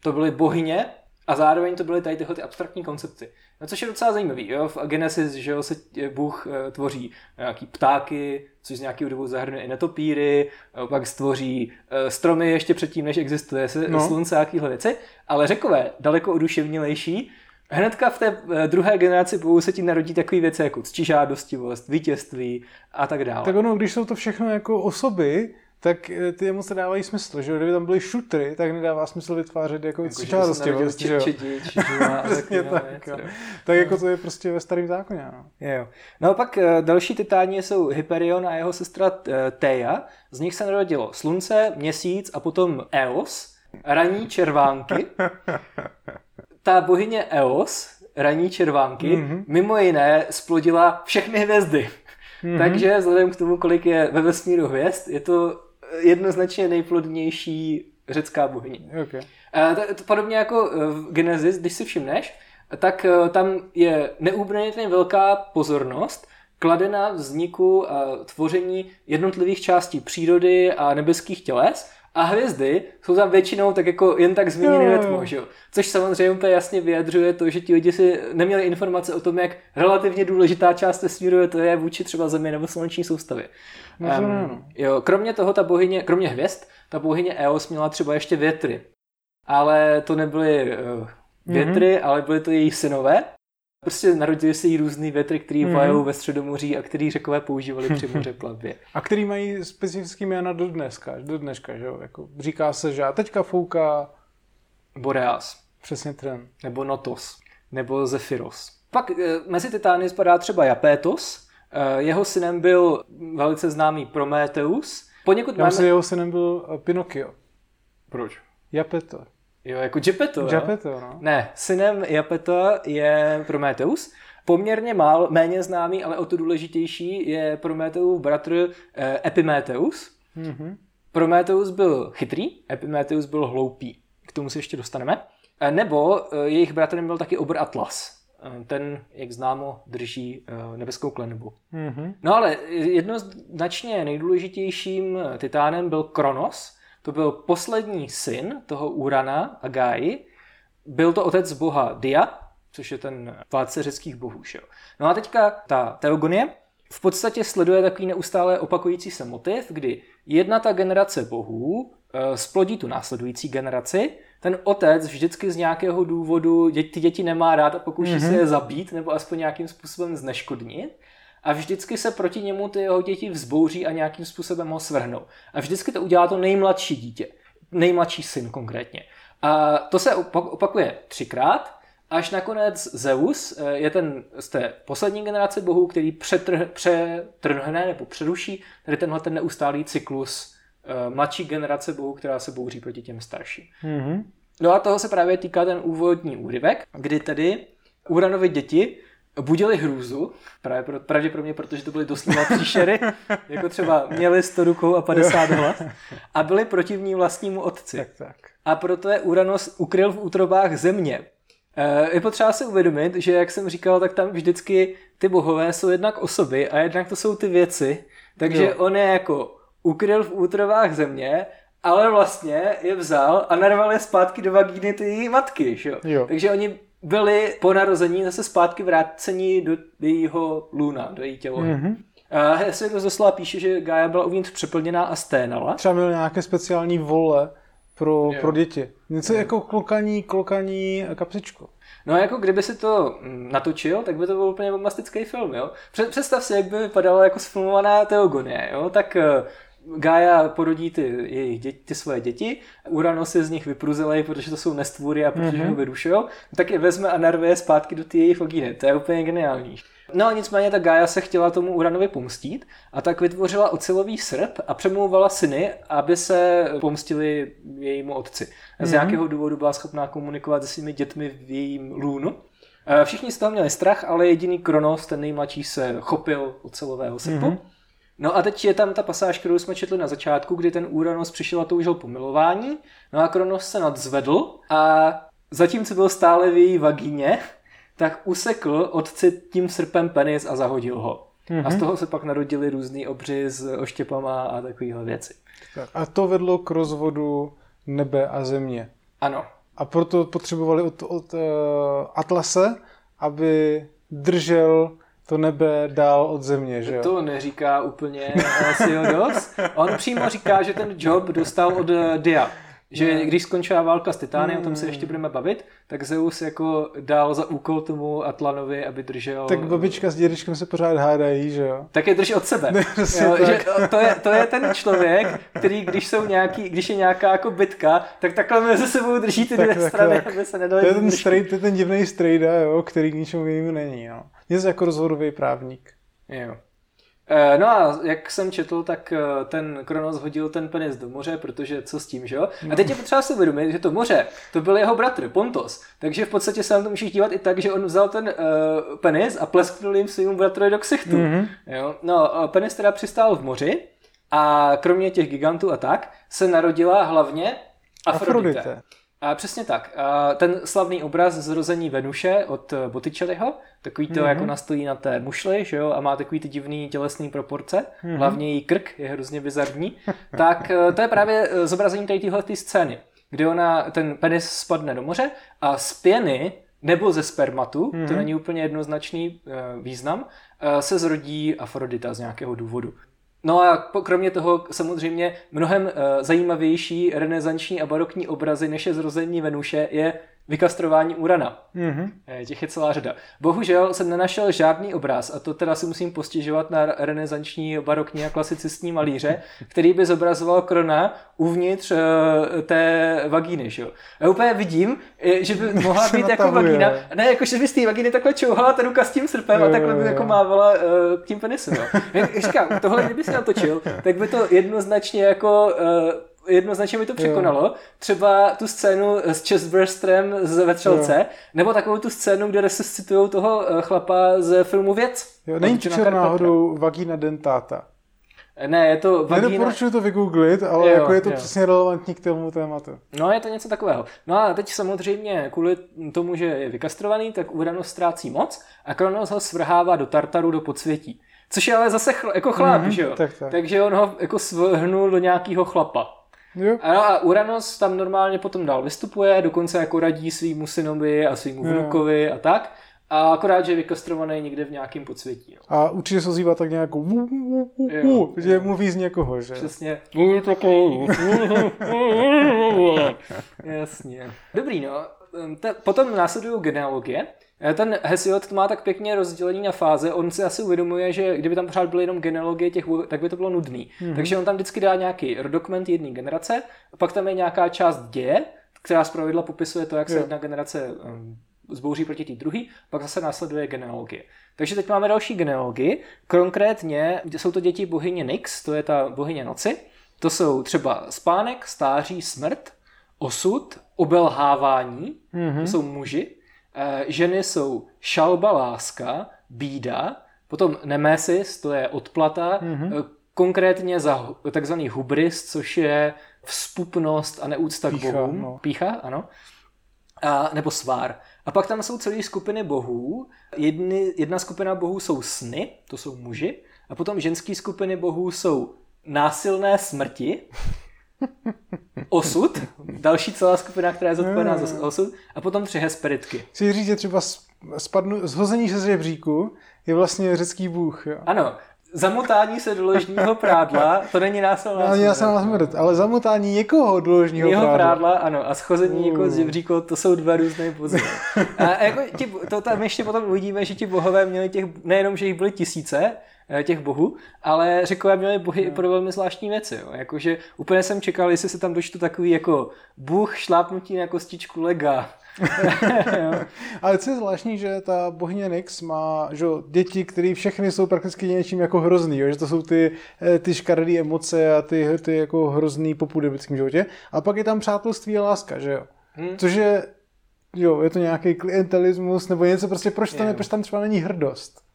To byly bohyně a zároveň to byly tady tyhle ty abstraktní koncepty. No což je docela zajímavý. Jo? V Genesis že jo, se Bůh e, tvoří nějaký ptáky, což z nějakého důvodu zahrnuje i netopíry, pak stvoří stromy ještě předtím, než existuje no. slunce a takovéhle věci. Ale řekové, daleko oduševnělejší, Hnedka v té druhé generaci Bůh se ti narodí takové věci jako ctižádostivost, vítězství a tak dále. Tak ono, když jsou to všechno jako osoby, tak eh, ty emoce dávají smysl, že kdyby tam byly šutry, tak nedává smysl vytvářet jako, jako žádostivost, že jo. Přesně tak, jo. Tak jako to je prostě ve starém zákoně, no. Jo. No a pak eh, další titáni jsou Hyperion a jeho sestra eh, Theia. Z nich se narodilo slunce, měsíc a potom Eos, raní červánky. Ta bohyně Eos, raní červánky, mm-hmm. mimo jiné splodila všechny hvězdy. Mm-hmm. Takže vzhledem k tomu, kolik je ve vesmíru hvězd, je to jednoznačně nejplodnější řecká bohyně. Okay. podobně jako v Genesis, když si všimneš, tak e, tam je neúplně velká pozornost kladena vzniku a tvoření jednotlivých částí přírody a nebeských těles a hvězdy jsou tam většinou tak jako jen tak zmíněny letmo, že jo? Což samozřejmě úplně jasně vyjadřuje to, že ti lidi si neměli informace o tom, jak relativně důležitá část vesmíru to je vůči třeba Zemi nebo sluneční soustavě. Um, jo, kromě toho ta bohyně, kromě hvězd, ta bohyně Eos měla třeba ještě větry. Ale to nebyly uh, větry, mm-hmm. ale byly to její synové. Prostě narodili se jí různý větry, který mm. vajou ve středomoří a který řekové používali při moře plavbě. A který mají specifický jména do dneska, do dneška, že jo? Jako říká se, že a teďka fouká... Boreas. Přesně ten. Nebo Notos. Nebo Zephyros. Pak e, mezi titány spadá třeba Japétos. E, jeho synem byl velice známý Prometheus. Poněkud Já máme... jeho synem byl eh, Pinocchio. Proč? Japeto. Jo, jako Gepetto, Gepetto, no. Ne, synem Japeto je Prometheus. Poměrně mál, méně známý, ale o to důležitější je Prometheus bratr eh, Epimetheus. Mm-hmm. Prometheus byl chytrý, Epimetheus byl hloupý. K tomu se ještě dostaneme. Eh, nebo eh, jejich bratrem byl taky obr Atlas. Eh, ten, jak známo, drží eh, nebeskou klenbu. Mm-hmm. No ale jednoznačně nejdůležitějším titánem byl Kronos, to byl poslední syn toho Urana a Gai. Byl to otec boha Dia, což je ten vládce řeckých bohů. Že? No a teďka ta teogonie v podstatě sleduje takový neustále opakující se motiv, kdy jedna ta generace bohů e, splodí tu následující generaci, ten otec vždycky z nějakého důvodu dě- ty děti nemá rád a pokouší mm-hmm. se je zabít nebo aspoň nějakým způsobem zneškodnit a vždycky se proti němu ty jeho děti vzbouří a nějakým způsobem ho svrhnou. A vždycky to udělá to nejmladší dítě, nejmladší syn konkrétně. A to se opakuje třikrát, až nakonec Zeus eh, je ten z té poslední generace bohů, který přetrh, přetrhne nebo přeruší tady tenhle ten neustálý cyklus eh, mladší generace bohů, která se bouří proti těm starším. Mm-hmm. No a toho se právě týká ten úvodní úryvek, kdy tedy Uranovi děti budili hrůzu, právě pro, pravděpodobně protože to byly doslova příšery, jako třeba měli 100 rukou a 50 hlav a byli protivní vlastnímu otci. Tak, tak. A proto je Uranos ukryl v útrobách země. E, je potřeba si uvědomit, že jak jsem říkal, tak tam vždycky ty bohové jsou jednak osoby a jednak to jsou ty věci, takže jo. on je jako ukryl v útrobách země ale vlastně je vzal a narval je zpátky do vagíny ty matky, že jo? jo. Takže oni byli po narození zase zpátky vrácení do jejího luna, do její tělo. Mm-hmm. A Hesiod doslova píše, že Gaia byla uvnitř přeplněná a sténala. Třeba měl nějaké speciální vole pro, pro děti. Něco jo. jako klokaní, klokaní kapsičku. No jako kdyby si to mm, natočil, tak by to byl úplně bombastický film, jo. Představ si, jak by vypadala jako sfilmovaná Teogonie, jo. Tak eh, Gaia porodí ty, jejich děti, ty svoje děti, Uranos je z nich vypruzelej, protože to jsou nestvůry a protože mm-hmm. ho vyrušujou, tak je vezme a narve zpátky do ty jejich vagíny. To je úplně geniální. No a nicméně ta Gaia se chtěla tomu Uranovi pomstít a tak vytvořila ocelový srp a přemlouvala syny, aby se pomstili jejímu otci. Z mm-hmm. nějakého důvodu byla schopná komunikovat se svými dětmi v jejím lůnu. Eh, všichni z toho měli strach, ale jediný Kronos, ten nejmladší, se chopil ocelového srpu. Mm-hmm. No a teď je tam ta pasáž, kterou jsme četli na začátku, kdy ten Uranos přišel a toužil pomilování, no a Kronos se nadzvedl a zatímco byl stále v její vagíně, tak usekl otci tím srpem penis a zahodil ho. Mm-hmm. A z mhm. toho se pak narodili různý obři s oštěpama a takovéhle věci. Tak a to vedlo k rozvodu nebe a země. Ano. A proto potřebovali od, od uh, Atlase, aby držel to nebe dál od země, že jo? To neříká úplně Siodos. On přímo říká, že ten job dostal od eh, Dia. Že no. když skončila válka s Titány, mm. o tom se ještě budeme bavit, tak Zeus jako dal za úkol tomu Atlanovi, aby držel... Tak babička s dědečkem se pořád hádají, že jo? Tak je drží od sebe. Ne, jo, že to, je, to je ten člověk, který když, jsou nějaký, když je nějaká jako bitka, tak takhle mezi sebou drží ty tak, dvě tak, strany, tak. aby se nedali to je ten, strejda, to je ten divný strejda, jo, který k ničemu jinému není. Jo. Něco jako rozhodový právník. Jo. Eh, no a jak jsem četl, tak eh, ten Kronos hodil ten penis do moře, protože co s tím, že jo? A teď je potřeba si uvědomit, že to moře, to byl jeho bratr, Pontos. Takže v podstatě se na to můžeš dívat i tak, že on vzal ten uh, penis a plesknul jim svým bratrovi do ksichtu. Mm-hmm. Jo? No, penis teda přistál v moři a kromě těch gigantů a tak se narodila hlavně Afrodite. Afrodite. A přesně tak. A ten slavný obraz zrození Venuše od Botticelliho, takový to mm-hmm. jako nastojí na té mušli, že jo, a má takový ty divný tělesný proporce, mm-hmm. hlavně její krk je hrozně bizarní, tak eh, to je právě eh, zobrazení tady téhle scény, kdy ona, ten penis spadne do moře a z pěny nebo ze spermatu, mm-hmm. to mhm. není úplně jednoznačný význam, se zrodí Afrodita z nějakého důvodu. No a kromě toho samozřejmě mnohem uh, zajímavější renesanční a barokní obrazy než je zrození Venuše je vykastrování urana. Mm-hmm. Těch je celá řada. Bohužel jsem nenašel žádný obraz, a to teda si musím postižovat na renesanční, barokní a klasicistní malíře, který by zobrazoval krona uvnitř uh, té vagíny. Že jo? Já úplně vidím, že by mohla být jako vagína. Ne, jako že by z té vagíny takhle čouhala ta ruka s tím srpem a takhle by jako mávala uh, tím penisem. Jo. Říkám, tohle kdyby si natočil, tak by to jednoznačně jako uh, jednoznačně mi to překonalo. Jo. Třeba tu scénu s chestbursterem z Vetřelce, jo. nebo takovou tu scénu, kde resuscitují toho eh, chlapa z filmu Věc. Jo, není to náhodou vagina dentata. Ne, je to vagína... Nedoporučuji to vygooglit, ale jo, jako je to jo. přesně relevantní k tomu tématu. No, je to něco takového. No a teď samozřejmě kvůli tomu, že je vykastrovaný, tak Uranus ztrácí moc a Kronos ho svrhává do Tartaru do podsvětí. Což je ale zase chl- jako chlap, mm-hmm, že jo? Tak, tak. Takže on ho jako svrhnul do nějakého chlapa. Jo. A, a Uranus tam normálně potom dál vystupuje, dokonce jako radí svýmu synovi a svýmu vnukovi a tak. A akorát, že je vykastrovaný někde v nějakém podsvětí. No. A určitě se ozývá tak nějakou jo, že jo. mluví z někoho, že? Přesně. Jasně. Dobrý, no. Potom následují genealogie. Eh, ten Hesiod to má tak pěkně rozdělení na fáze, on si asi uvědomuje, že kdyby tam pořád byly jenom genealogie těch, tak by to bylo nudný. Mm-hmm. Takže on tam vždycky dá nějaký rodokument jedné generace, pak tam je nějaká část děje, která zpravidla popisuje to, jak se jedna generace um, zbouří proti té druhé, pak zase následuje genealogie. Takže teď máme další genealogii. Konkrétně jsou to děti bohyně Nyx, to je ta bohyně noci. To jsou třeba spánek, stáří, smrt, osud, obelhávání, mm-hmm. to jsou muži, ženy jsou šalba, láska, bída, potom nemesis, to je odplata, mm-hmm. konkrétně za takzvaný hubris, což je vzpupnost a neúcta Pícha, k bohům. No. Pícha, ano. A, nebo svár. A pak tam jsou celé skupiny bohů. Jedny, jedna skupina bohů jsou sny, to jsou muži. A potom ženské skupiny bohů jsou násilné smrti, osud, další celá skupina, která je zodpovědná za osud, a potom tři hesperitky. Chci říct, že třeba spadnu, zhození se z žebříku je vlastně řecký bůh. Jo. Ano, zamotání se do ložního prádla, to není násilná no, smrt. smrt, ale zamotání někoho do ložního Jeho prádla. prádla. ano, a schození uh. někoho z žebříku, to jsou dva různé pozice. a jako ti, to tam ještě potom uvidíme, že ti bohové měli těch, nejenom, že jich byly tisíce, těch bohů, ale řekové měli bohy i pro velmi zvláštní věci. Jo. Jakože úplně jsem čekal, jestli se tam dočtu takový jako bůh šlápnutí na kostičku lega. ale co je zvláštní, že ta bohyně Nyx má že, děti, které všechny jsou prakticky něčím jako hrozný, jo? že to jsou ty, eh, ty škaredé emoce a ty, ty jako hrozný popudy v lidském životě. A pak je tam přátelství a láska, že jo. Hmm. Což je, jo, je to nějaký klientelismus nebo něco prostě, proč tam, proč tam třeba není hrdost?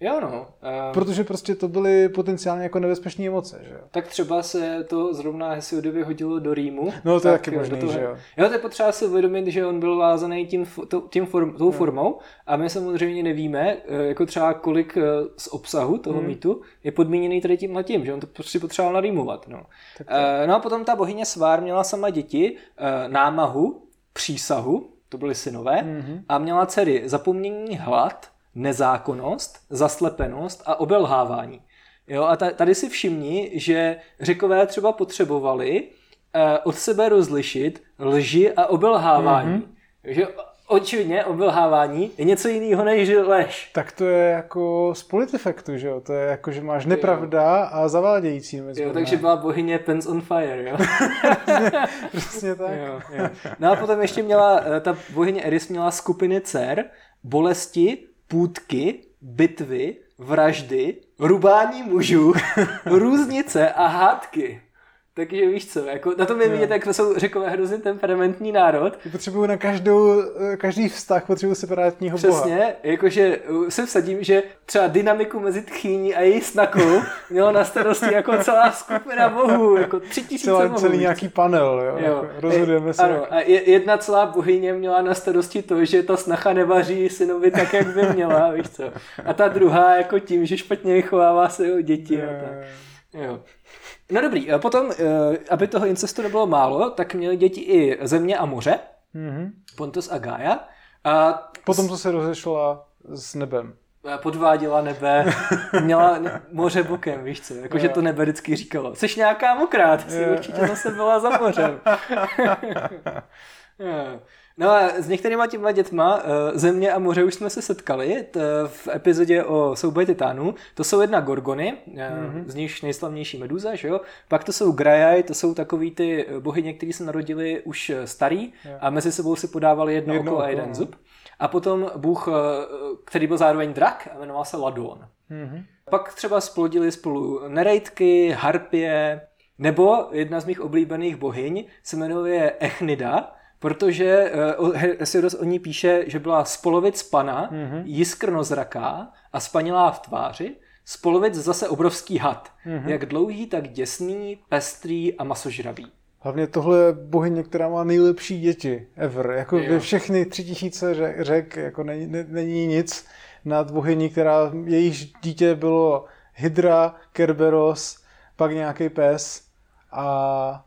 Jo, no. Um, Protože prostě to byly potenciálně jako nebezpečné emoce, že jo? Tak třeba se to zrovna Hesiodovi hodilo do Rýmu. No to je taky možný, toho, že jo? Jo, to je potřeba si uvědomit, že on byl vázaný tím, tím form, tou no. formou a my samozřejmě nevíme, eh, jako třeba kolik eh, z obsahu toho hmm. mýtu je podmíněný tady tím letím, že on to prostě potřeboval narýmovat, no. Tak to... Uh, no a potom ta bohyně Svár měla sama děti, námahu, přísahu, to byly synové, mm-hmm. a měla dcery zapomnění hlad, nezákonnost, zaslepenost a obelhávání. Jo, a tady si všimni, že řekové třeba potřebovali eh, od sebe rozlišit lži a obelhávání. Mm-hmm. Že očividně obelhávání je něco jiného než lež. Tak to je jako z politifektu, že jo? To je jako, že máš nepravda jo. a zavádějící. Jo, takže byla bohyně Pens on Fire, jo? Přesně tak. Jo, jo. No a potom ještě měla, eh, ta bohyně Eris měla skupiny dcer, bolesti, půdky, bitvy, vraždy, rubání mužů, různice a hádky. Takže víš co, jako na tom je vidět, jak to jsou řekové hrozně temperamentní národ. Potřebuju na každou, každý vztah potřebuju separátního Přesně, boha. Přesně, jakože uh, se vsadím, že třeba dynamiku mezi tchýní a její snakou mělo na starosti jako celá skupina bohů, jako tři tisíce celý, bohů. Celý nějaký panel, jo, jo. Jako rozhodujeme se. Ano, a jedna celá bohyně měla na starosti to, že ta snacha nevaří synovi tak, jak by měla, víš co. A ta druhá jako tím, že špatně vychovává se o děti. Je, a tak. Jo. No dobrý, potom, eh, aby toho incestu nebylo málo, tak měli děti i země a moře, mm-hmm. Pontus a Gaia. A potom, co se rozešla s nebem. Podváděla nebe, měla moře bokem, víš co, jakože to nebe vždycky říkalo. Jsi nějaká mokrát, jsi určitě zase byla za mořem. No a s některýma těma dětma eh, Země a moře už jsme se setkali v epizodě o souboji titánů. To jsou jedna gorgony, mm-hmm. z nich nejslavnější meduza, že jo? Pak to jsou grajaj, to jsou takový ty bohyně, které se narodili už starý yeah. a mezi sebou si podávali jedno, jedno oko a jeden no. zub. A potom bůh, který byl zároveň drak, jmenoval se Ladon. Mm-hmm. Pak třeba splodili spolu nerejtky, harpie, nebo jedna z mých oblíbených bohyň se jmenuje Echnida, protože uh, Hesiodos o ní píše, že byla spolovic pana, mm-hmm. jiskrnozraká a spanilá v tváři, spolovic zase obrovský had, mm-hmm. jak dlouhý, tak děsný, pestrý a masožravý. Hlavně tohle je bohyně, která má nejlepší děti ever. Jako jo. všechny tři tisíce řek, jako není, není nic nad bohyní, která jejíž dítě bylo Hydra, Kerberos, pak nějaký pes a...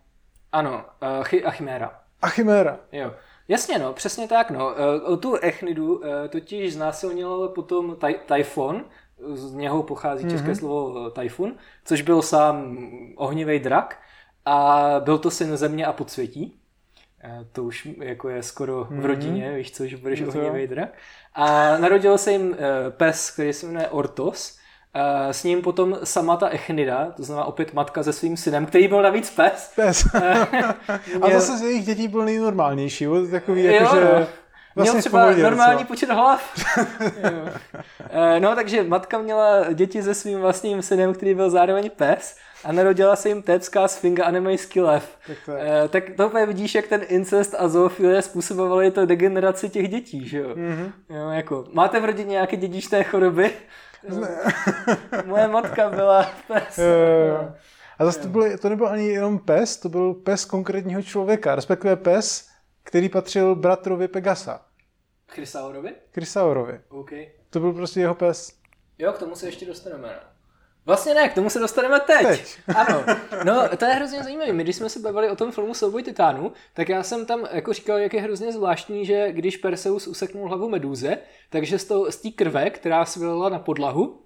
Ano, uh, a Chiméra. A Chiméra. Jo. Jasně, no, přesně tak, no. O tu Echnidu totiž znásilnil potom Typhon, z něho pochází mm-hmm. české slovo Typhon, což byl sám ohnivý drak a byl to syn země a podsvětí. To už jako je skoro v mhm. rodině, mm-hmm. víš co, že budeš ohnivý drak. A narodil se jim pes, který se jmenuje Ortos, s ním potom sama ta Echnida, to znamená opět matka se svým synem, který byl navíc pes. Pes. a zase z jejich dětí byl nejnormálnější, byl takový jako, jo, že... Vlastně měl třeba normální co? počet hlav. uh, no, takže matka měla děti se svým vlastním synem, který byl zároveň pes a narodila se jim tébská sfinga a nemejský lev. Tak to, je. Tak to úplně vidíš, jak ten incest a zoofilie způsobovaly to degeneraci těch dětí, že jo? Mm-hmm. jo jako, máte v rodině nějaké dědičné choroby? Moje matka byla pes. Jo, jo. A zase to, byl, to nebyl ani jenom pes, to byl pes konkrétního člověka, respektive pes, který patřil bratrovi Pegasa. Chrysaurovi? Chrysaurovi. Okay. To byl prostě jeho pes. Jo, k tomu se ještě dostaneme. Vlastně ne, k tomu se dostaneme teď. teď. Ano. No, to je hrozně zajímavé. My, když jsme se bavili o tom filmu Souboj titánů, tak já jsem tam jako říkal, jak je hrozně zvláštní, že když Perseus useknul hlavu medúze, takže z té krve, která se vylila na podlahu,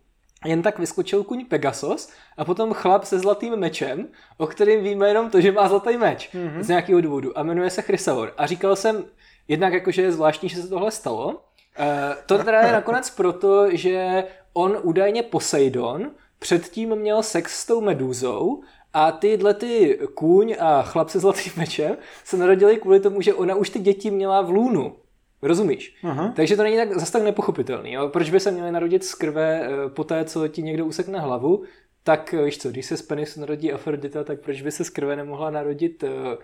jen tak vyskočil kuň Pegasus a potom chlap se zlatým mečem, o kterým víme jenom to, že má zlatý meč mm-hmm. z nějakého důvodu a jmenuje se Chrysaor. A říkal jsem, jednak jako, že je zvláštní, že se tohle stalo. Uh, to teda je nakonec proto, že on údajně Poseidon předtím měl sex s tou medúzou a tyhle ty kůň a chlap se zlatým mečem se narodili kvůli tomu, že ona už ty děti měla v lůnu. Rozumíš? Aha. Takže to není tak zase tak nepochopitelný. Jo? Proč by se měli narodit z krve eh, po té, co ti někdo usekne hlavu, tak víš co, když se z penisu narodí Afrodita, tak proč by se z krve nemohla narodit, uh, uh,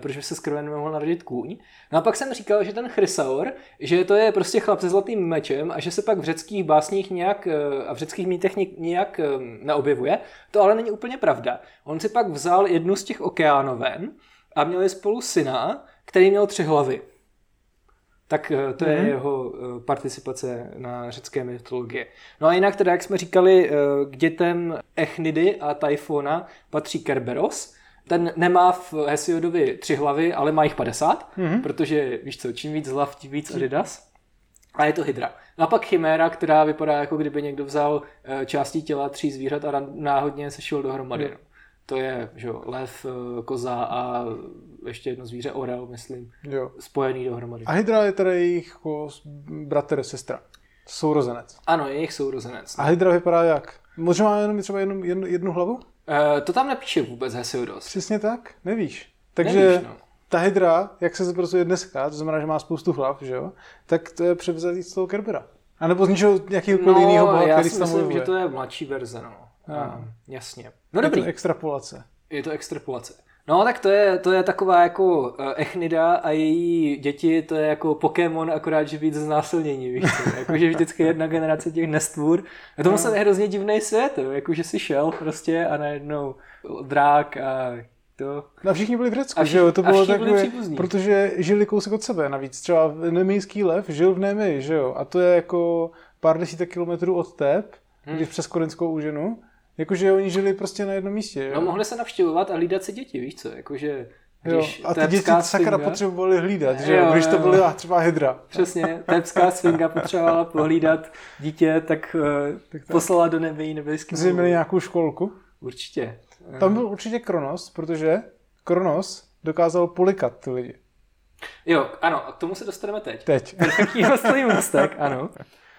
proč by se z krve nemohla narodit kůň? No a pak jsem říkal, že ten Chrysaor, že to je prostě chlap se zlatým mečem a že se pak v řeckých básních nějak a v řeckých mýtech nějak um, neobjevuje. To ale není úplně pravda. On si pak vzal jednu z těch okeánoven a měli spolu syna, který měl tři hlavy tak eh, to mm-hmm. je mhm. jeho eh, participace na řecké mytologie. No a jinak teda, jak jsme říkali, eh, k dětem Echnidy a Tyfona patří Kerberos. Ten nemá v Hesiodovi tři hlavy, ale má jich 50, mm-hmm. protože víš co, čím víc hlav, tím víc Adidas. A je to Hydra. A pak Chiméra, která vypadá jako kdyby někdo vzal části těla tří zvířat a náhodně sešel dohromady. Mm. To je že lev, koza a ještě jedno zvíře, orel, myslím, jo. spojený dohromady. A Hydra je teda jejich jako bratr, sestra, sourozenec. Ano, je jejich sourozenec. A Hydra vypadá jak? Možná má jenom třeba jednu, jednu, jednu hlavu? Uh, to tam nepíše vůbec Hesiodos. Přesně tak, nevíš. Takže Nevíš, no. ta Hydra, jak se zpracuje dneska, to znamená, že má spoustu hlav, že jo, tak to je převzatý z toho Kerbera. A nebo z něčeho jakýkoliv no, jiného boha, já si myslím, že to je mladší verze, no. no. jasně. No je dobrý. to extrapolace. Je to extrapolace. No tak to je, to je taková jako eh, Echnida a její děti, to je jako Pokémon, akorát, že víc znásilnění, víš co? Jakože vždycky jedna generace těch nestvůr. A to musel no. hrozně divný svět, jakože si šel prostě a najednou drák a to. No a všichni byli v Řecku, že jo? To bylo takové, protože žili kousek od sebe navíc. Třeba nemejský lev žil v Nemii, že jo? A to je jako pár desítek kilometrů od Teb, hmm. když přes Korinskou úžinu. Jakože oni žili prostě na jednom místě. Jo? No mohli se navštěvovat a hlídat si děti, víš co? Jakože když jo, a ty děti sakra potřebovali hlídat, že jo, když to byla třeba hydra. Přesně, tepská svinga potřebovala pohlídat dítě, tak, uh, tak poslala do nebe jí nebeský. Jsi měli nějakou školku? Určitě. Tam byl určitě Kronos, protože Kronos dokázal polikat ty lidi. Jo, ano, a k tomu se dostaneme teď. Teď. Perfektní můstek, ano.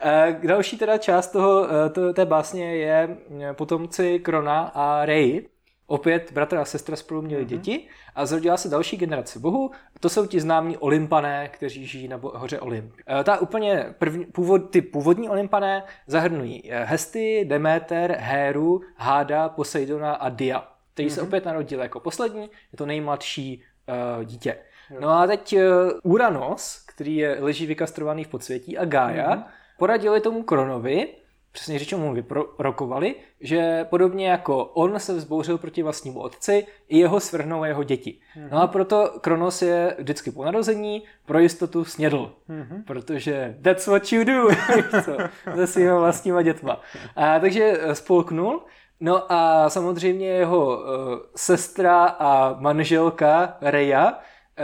Eh, další teda část toho, eh, to, té básně je eh, potomci Krona a Rey. Opět bratr a sestra spolu měli mm-hmm. děti a zrodila se další generace bohů. To jsou ti známí Olympané, kteří žijí na hoře Olymp. Ta úplně první, původ, ty původní Olympané zahrnují Hesty, Deméter, Héru, Háda, Poseidona a Dia, který mm-hmm. se mhm. opět narodil jako poslední, je to nejmladší uh, dítě. No a teď Uranos, který je, leží vykastrovaný v podsvětí, a Gaia, mm-hmm poradili tomu Kronovi, přesně řečeno mu vyrokovali, že podobně jako on se vzbouřil proti vlastnímu otci, i jeho svrhnou jeho děti. Mm-hmm. No a proto Kronos je vždycky po narození pro jistotu snědl, mm-hmm. protože that's what you do, se svýma vlastníma dětma. A, takže eh, spolknul, no a samozřejmě jeho uh, sestra a manželka Reja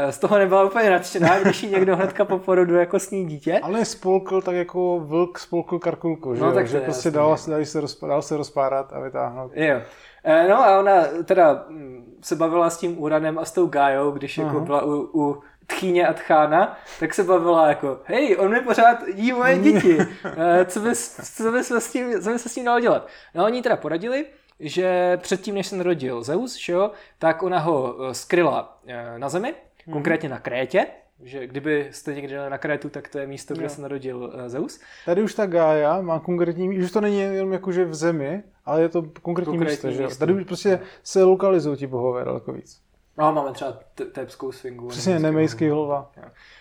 z toho nebyla úplně nadšená, když jí někdo hnedka po porodu jako sní dítě. Ale spolkl tak jako vlk spolkl karkulku, že, no, tak že prostě dal, dal, se rozp, dal se rozpárat a vytáhnout. Jo. Eh, no a ona teda mm, se bavila s tím Uranem a s tou Gájou, když uh-huh. jako byla u, u tchýně a tchána, tak se bavila jako, hej, on mi pořád jí moje děti, eh, co bys, co bys, s tím, co bys se s tím dalo dělat? No oni teda poradili, že předtím, než se narodil Zeus, že jo, tak ona ho skryla na zemi, hmm. konkrétně na Krétě, že kdyby jste někdy jeli na Krétu, tak to je místo, kde jo. se narodil uh, Zeus. Tady už ta Gaia má konkrétní, už to není jenom jakože v zemi, ale je to konkrétní, konkrétní místo, místo, že Tady už prostě se lokalizují ti bohové daleko víc. No, máme třeba tepskou svingu. Přesně, nemejský hlava.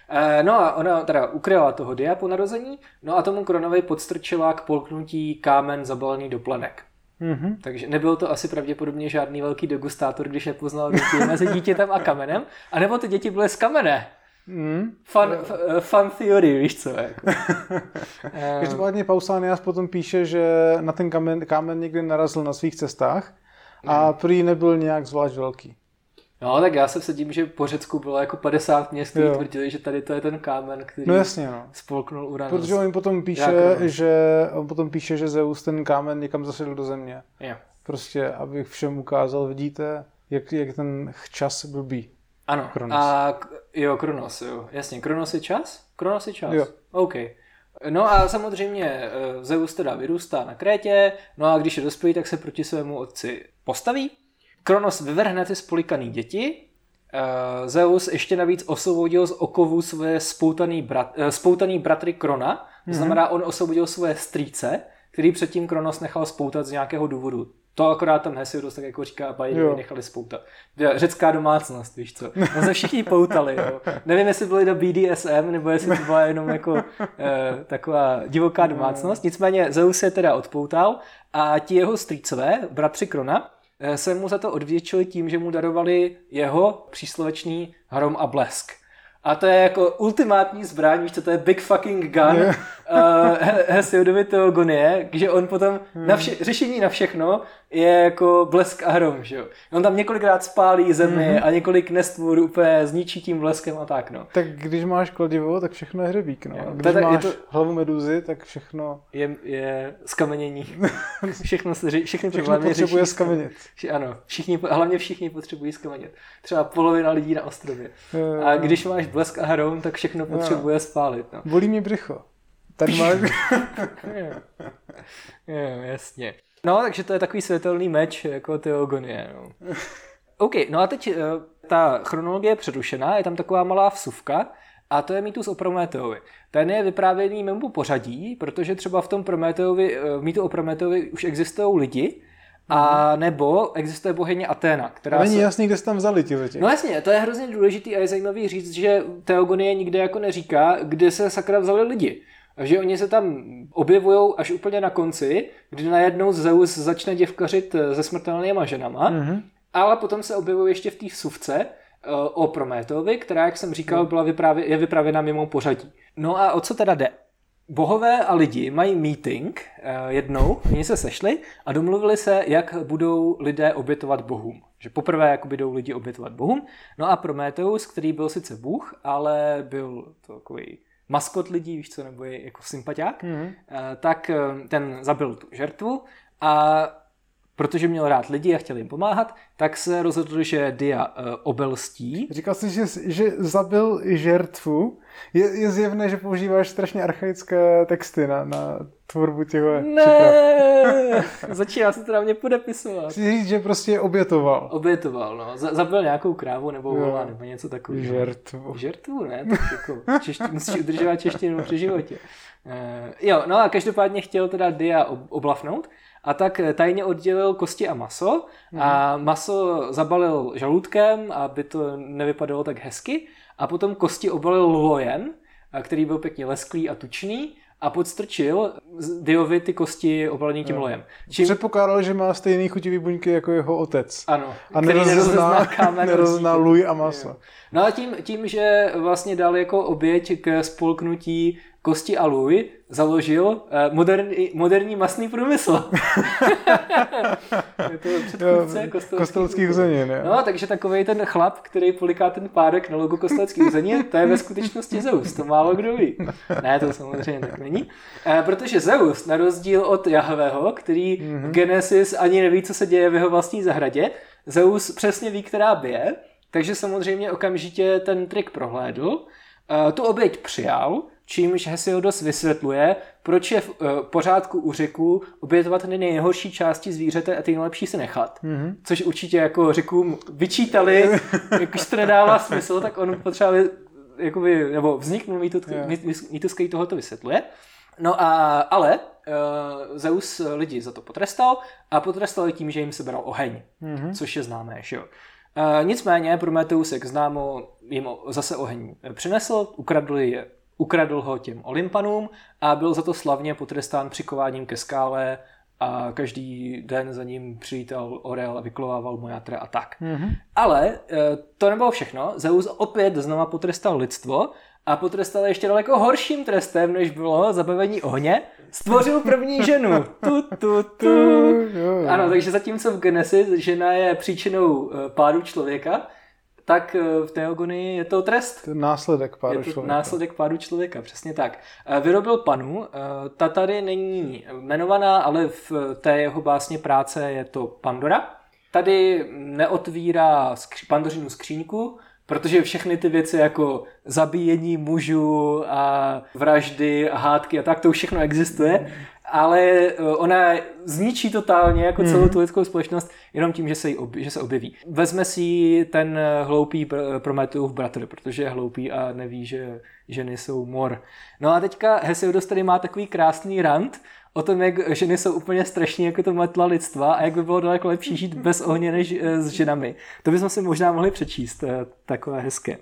E, no a ona teda ukryla toho dia po narození, no a tomu Kronovi podstrčila k polknutí kámen zabalený do plenek. Mm-hmm. Takže nebyl to asi pravděpodobně žádný velký degustátor, když nepoznal děti mezi dítětem a kamenem. A nebo ty děti byly z kamene. Mm. Fun, f- fun theory, víš co? Jako. Každopádně Pausanias potom píše, že na ten kámen, kámen někdy narazil na svých cestách a mm. prý nebyl nějak zvlášť velký. No, tak já se vsadím, že po Řecku bylo jako 50 měst, kteří tvrdili, že tady to je ten kámen, který no, jasně, no. spolknul Uranus. Protože on potom píše, jako, no. že, on potom píše, že Zeus ten kámen někam zasedl do země. Jo. Prostě, abych všem ukázal, vidíte, jak, jak ten čas blbý. Ano, Kronos. a jo, Kronos, jo, jasně, Kronos je čas? Kronos je čas, jo. OK. No a samozřejmě eh, Zeus teda vyrůstá na Krétě, no a když je dospělý, tak se proti svému otci postaví Kronos vyvrhne ty spolikaný děti, uh, Zeus ještě navíc osvobodil z okovů své spoutaný, brat, uh, spoutaný bratry Krona, to mhm. znamená, on osvobodil své strýce, který předtím Kronos nechal spoutat z nějakého důvodu. To akorát tam Hesiodus tak jako říká, a nechali spoutat. Řecká domácnost, víš co. No se všichni poutali, jo. Nevím, jestli byli do BDSM, nebo jestli to byla jenom jako uh, taková divoká domácnost. Nicméně Zeus se teda odpoutal a ti jeho strýcové, bratři Krona, se mu za to odvděčili tím, že mu darovali jeho příslovečný hrom a blesk. A to je jako ultimátní zbraň, víš co, to je big fucking gun yeah. uh, Hesiodovi Teogonie, že on potom na vše, řešení na všechno je jako blesk a hrom, že jo. On tam několikrát spálí zemi mm-hmm. a několik nestvůr úplně zničí tím bleskem a tak, no. Tak když máš kladivo, tak všechno je hřebík, no. Jo, když máš je to, hlavu meduzy, tak všechno... Je, je skamenění. všechno, se, všechny všechno potřebuje řeší, skamenit. Ano, všichni, hlavně všichni potřebují skamenit. Třeba polovina lidí na ostrově. A když máš blesk a hrom, tak všechno potřebuje jo. spálit, no. Bolí mě břicho. Tady máš... jo. jo, jasně. No, takže to je takový světelný meč jako Teogonie. No. OK, no a teď uh, ta chronologie je přerušená, je tam taková malá vsuvka, a to je mýtus o Prometeovi. Ten je vyprávěný mému pořadí, protože třeba v tom Prometeovi, eh, v mýtu o Prometeovi už existují lidi, a mhm. nebo existuje bohyně Aténa, která... Není se... jasný, kde se tam vzali ti lidi. No jasně, to je hrozně důležitý a je zajímavý říct, že Teogonie nikde jako neříká, kde se sakra vzali lidi. Takže oni se tam objevují až úplně na konci, kdy najednou Zeus začne děvkařit se smrtelnýma ženama, mm-hmm. ale potom se objevují ještě v té vsuvce uh, o Prométovi, která, jak jsem říkal, byla vyprávě, je vypravěna mimo pořadí. No a o co teda jde? Bohové a lidi mají meeting uh, jednou, oni se sešli a domluvili se, jak budou lidé obětovat bohům. Že poprvé jak budou lidi obětovat bohům. No a Prometeus, který byl sice bůh, ale byl to takový maskot lidí, víš co, nebo je jako sympatiák, mm-hmm. tak eh, ten zabil tu žertvu a protože měl rád lidi a chtěl jim pomáhat, tak se rozhodl, že Dia uh, obelstí. Říkal jsi, že, že zabil žertvu. Je, je zjevné, že používáš strašně archaické texty na, na tvorbu těch Ne, začíná se to na mě podepisovat. Chci říct, že prostě obětoval. Obětoval, no. zabil nějakou krávu nebo vola, nebo něco takového. Žertvu. Žertvu, ne? Tak jako češti, musíš udržovat češtinu při životě. Uh, jo, no a každopádně chtěl teda Dia oblafnout a tak tajně oddělil kosti a maso a mhm. maso zabalil žaludkem, aby to nevypadalo tak hezky a potom kosti obalil lojem, který byl pěkně lesklý a tučný a podstrčil Diovi ty kosti obalený tím lojem. Čím... Předpokládal, že má stejný chutivý buňky jako jeho otec. Ano. A nerozezná, nerozezná luj a maso. No a tím, tím, že vlastně dal jako oběť k spolknutí kosti a luj, založil uh, moderní, moderní masný průmysl. je to předchůdce kostelských uzenin. No, takže takový ten chlap, který poliká ten párek na logo kostelských uzenin, to je ve skutečnosti Zeus, to málo kdo ví. Ne, to samozřejmě tak není. Uh, protože Zeus, na rozdíl od Jahveho, který mm-hmm. Genesis ani neví, co se děje v jeho vlastní zahradě, Zeus přesně ví, která bije, takže samozřejmě okamžitě ten trik prohlédl, uh, tu oběť přijal, čímž Hesiodos vysvětluje, proč je v uh, pořádku u řeku obětovat nejhorší části zvířete a ty nejlepší si nechat. Mm-hmm. Což určitě jako řekům vyčítali, jakož to nedává smysl, tak on potřeboval jakoby, nebo vzniknul mýtus, který tohoto vysvětluje. No a, ale uh, Zeus lidi za to potrestal a potrestal je tím, že jim sebral oheň, mm-hmm. což je známé, že jo. Uh, nicméně Prometeus, jak známo, jim zase oheň přinesl, ukradl je ukradl ho těm Olympanům a byl za to slavně potrestán přikováním ke skále a každý den za ním přijítal Orel a vyklovával mu játra a tak. Mm-hmm. Ale eh, to nebylo všechno. Zeus opět znova potrestal lidstvo a potrestal ještě daleko horším trestem, než bylo zabavení ohně. Stvořil první ženu. Tu, tu, tu. Ano, takže zatímco v Genesis žena je příčinou eh, pádu člověka, tak eh, v Teogonii je to trest. To následek pádu je to člověka. Následek pádu člověka, přesně tak. Eh, vyrobil panu, eh, ta tady není jmenovaná, ale v té jeho básně práce je to Pandora. Tady neotvírá skři, pandořinu skříňku, protože všechny ty věci jako zabíjení mužů a vraždy a hádky a tak, to už všechno existuje ale eh, ona zničí totálně jako celou mhm. tu lidskou společnost jenom tím, že se, objeví, že se objeví. Vezme si ten eh, hloupý Prometeův bratr, protože je hloupý a neví, že ženy jsou mor. No a teďka Hesiodus tady má takový krásný rant o tom, jak ženy jsou úplně strašně jako to metla lidstva a jak by bylo daleko lepší žít bez ohně než eh, s ženami. To bychom si možná mohli přečíst, takové hezké.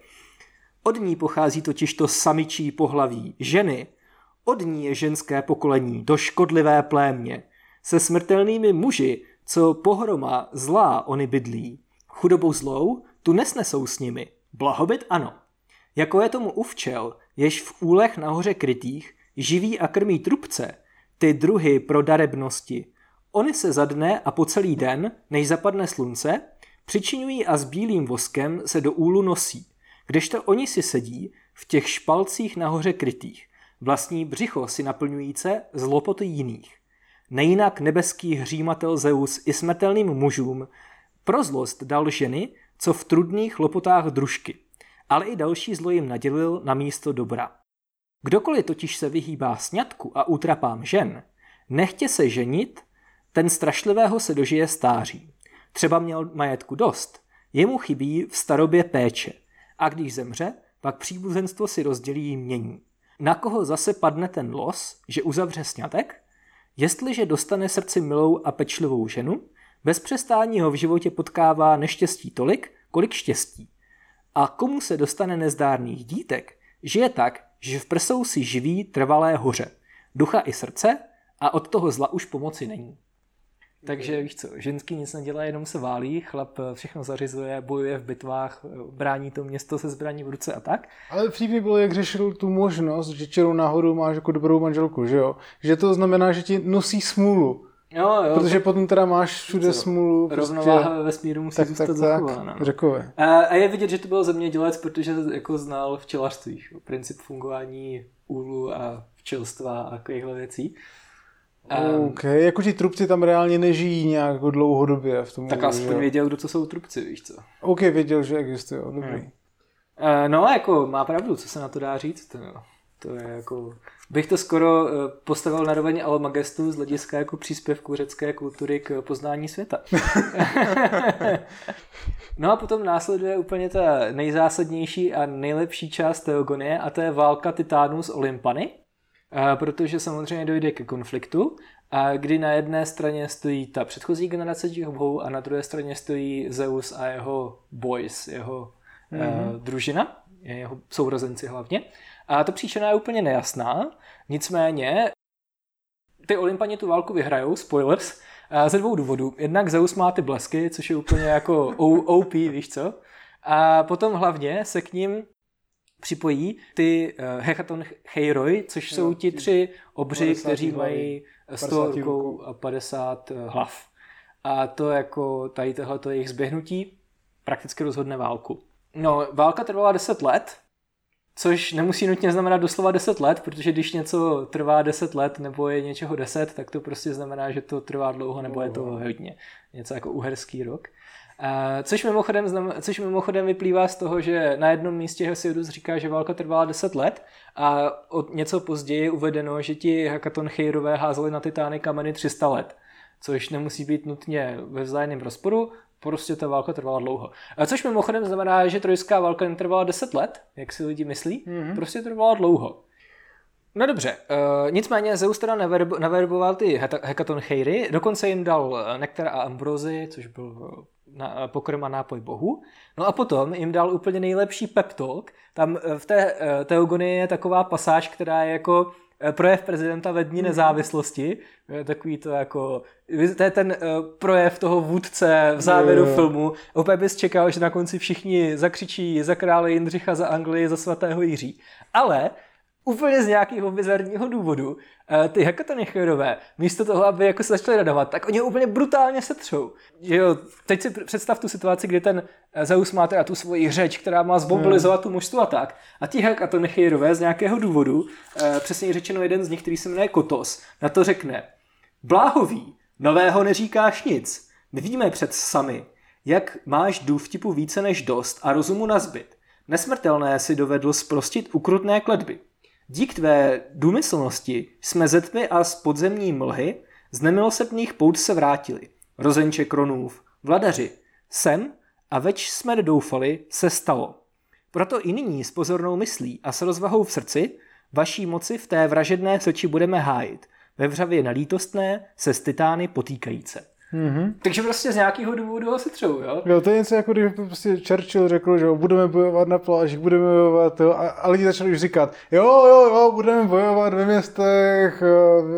Od ní pochází totiž to samičí pohlaví. Ženy, od ní je ženské pokolení, do škodlivé plémě, se smrtelnými muži, co pohroma zlá oni bydlí. Chudobou zlou tu nesnesou s nimi, blahobyt ano. Jako je tomu u včel, jež v úlech nahoře krytých živí a krmí trubce, ty druhy pro darebnosti. Oni se za dne a po celý den, než zapadne slunce, přičinují a s bílým voskem se do úlu nosí, kdežto oni si sedí v těch špalcích nahoře krytých, vlastní břicho si naplňujíce zlopoty jiných. Nejinak nebeský hřímatel Zeus i smrtelným mužům pro zlost dal ženy, co v trudných lopotách družky, ale i další zlo jim nadělil na místo dobra. Kdokoliv totiž se vyhýbá sňatku a útrapám žen, nechtě se ženit, ten strašlivého se dožije stáří. Třeba měl majetku dost, jemu chybí v starobě péče a když zemře, pak příbuzenstvo si rozdělí mění. Na koho zase padne ten los, že uzavře sňatek? Jestliže dostane srdci milou a pečlivou ženu, bez přestání ho v životě potkává neštěstí tolik, kolik štěstí. A komu se dostane nezdárných dítek, žije tak, že v prsou si živí trvalé hoře, ducha i srdce a od toho zla už pomoci není. Takže víš co, ženský nic nedělá, jenom se válí, chlap eh, všechno zařizuje, bojuje v bitvách, eh, brání to město se zbraní v ruce a tak. Ale vtipný bylo, jak řešil tu možnost, že čerou náhodou máš jako dobrou manželku, že jo? Že to znamená, že ti nosí smůlu. Jo, jo, Protože potom teda máš všude co? smůlu. Prostě... Rovnováha ve vesmíru musí tak, zůstat tak, zachována. Tak, no. řekové. A, a je vidět, že to byl zemědělec, protože jako znal včelařství, princip fungování úlu a včelstva a takovýchhle věcí. OK, jako ti trubci tam reálně nežijí nějak jako dlouhodobě v tom. Tak aspoň věděl, kdo to jsou trubci, víš co. OK, věděl, že existují, dobrý. Hmm. Uh, no, jako má pravdu, co se na to dá říct. To, to je jako... Bych to skoro uh, postavil na roveň Almagestu z hlediska jako příspěvku řecké kultury k poznání světa. no a potom následuje úplně ta nejzásadnější a nejlepší část Teogonie a to je válka titánů s Olympany, protože samozřejmě dojde ke konfliktu a kdy na jedné straně stojí ta předchozí generace těch bohů a na druhé straně stojí Zeus a jeho boys, jeho mm-hmm. družina, jeho sourozenci hlavně. A ta příčina je úplně nejasná, nicméně ty Olympani tu válku vyhrajou, spoilers, ze dvou důvodů. Jednak Zeus má ty blesky, což je úplně jako OP, víš co? A potom hlavně se k ním připojí ty uh, Hechaton Heiroi, což jo, jsou ti tři obři, kteří mají 100 rukou a 50 hlav. A to jako tady tohleto jejich zběhnutí prakticky rozhodne válku. No, válka trvala 10 let, což nemusí nutně znamenat doslova 10 let, protože když něco trvá 10 let nebo je něčeho 10, tak to prostě znamená, že to trvá dlouho nebo je to hodně. Něco jako uherský rok. Uh, což, mimochodem, znam, což mimochodem vyplývá z toho, že na jednom místě Hesiodus říká, že válka trvala 10 let a od něco později je uvedeno, že ti Hakaton Chejrové házeli na Titány kameny 300 let což nemusí být nutně ve vzájemném rozporu, prostě ta válka trvala dlouho. A což mimochodem znamená, že trojská válka netrvala 10 let, jak si lidi myslí, mm-hmm. prostě trvala dlouho. No dobře, uh, nicméně Zeus teda neverb, neverboval ty Hekaton Cheiry, dokonce jim dal eh, nektar a ambrozy, což byl eh, na, pokrm a nápoj bohu. No a potom jim dal úplně nejlepší pep talk. Tam v té uh, Teogonii je taková pasáž, která je jako Eh, projev prezidenta ve dní mhm. nezávislosti, takový to jako, to je ten projev toho vůdce v závěru jo, jo. filmu. Opět bys čekal, že na konci všichni zakřičí za krále Jindřicha, za Anglii, za svatého Jiří. Ale úplně z nějakého bizarního důvodu eh, ty hekatonicherové, místo toho, aby jako se začali radovat, tak oni úplně brutálně setřou. Že jo, teď si představ tu situaci, kdy ten eh, Zeus má teda tu svoji řeč, která má zmobilizovat tu mužstvo a tak. A ti hekatonicherové z nějakého důvodu, eh, přesně řečeno jeden z nich, který se jmenuje Kotos, na to řekne Bláhový, nového neříkáš nic. My víme před sami, jak máš důvtipu více než dost a rozumu na zbyt. Nesmrtelné si dovedl sprostit ukrutné kledby. Dík tvé důmyslnosti jsme ze tmy a z podzemní mlhy z nemilosrdných pout se vrátili. Rozenče kronův, vladaři, sem a več jsme doufali, se stalo. Proto i nyní s pozornou myslí a s rozvahou v srdci vaší moci v té vražedné seči budeme hájit, ve vřavě nalítostné se s titány potýkajíce. Mm-hmm. Takže prostě z nějakého důvodu ho setřou, jo? Jo, to je něco jako když prostě Churchill řekl, že budeme bojovat na plážích, budeme bojovat, jo, a, a lidi začali už říkat, jo, jo, jo, budeme bojovat ve městech,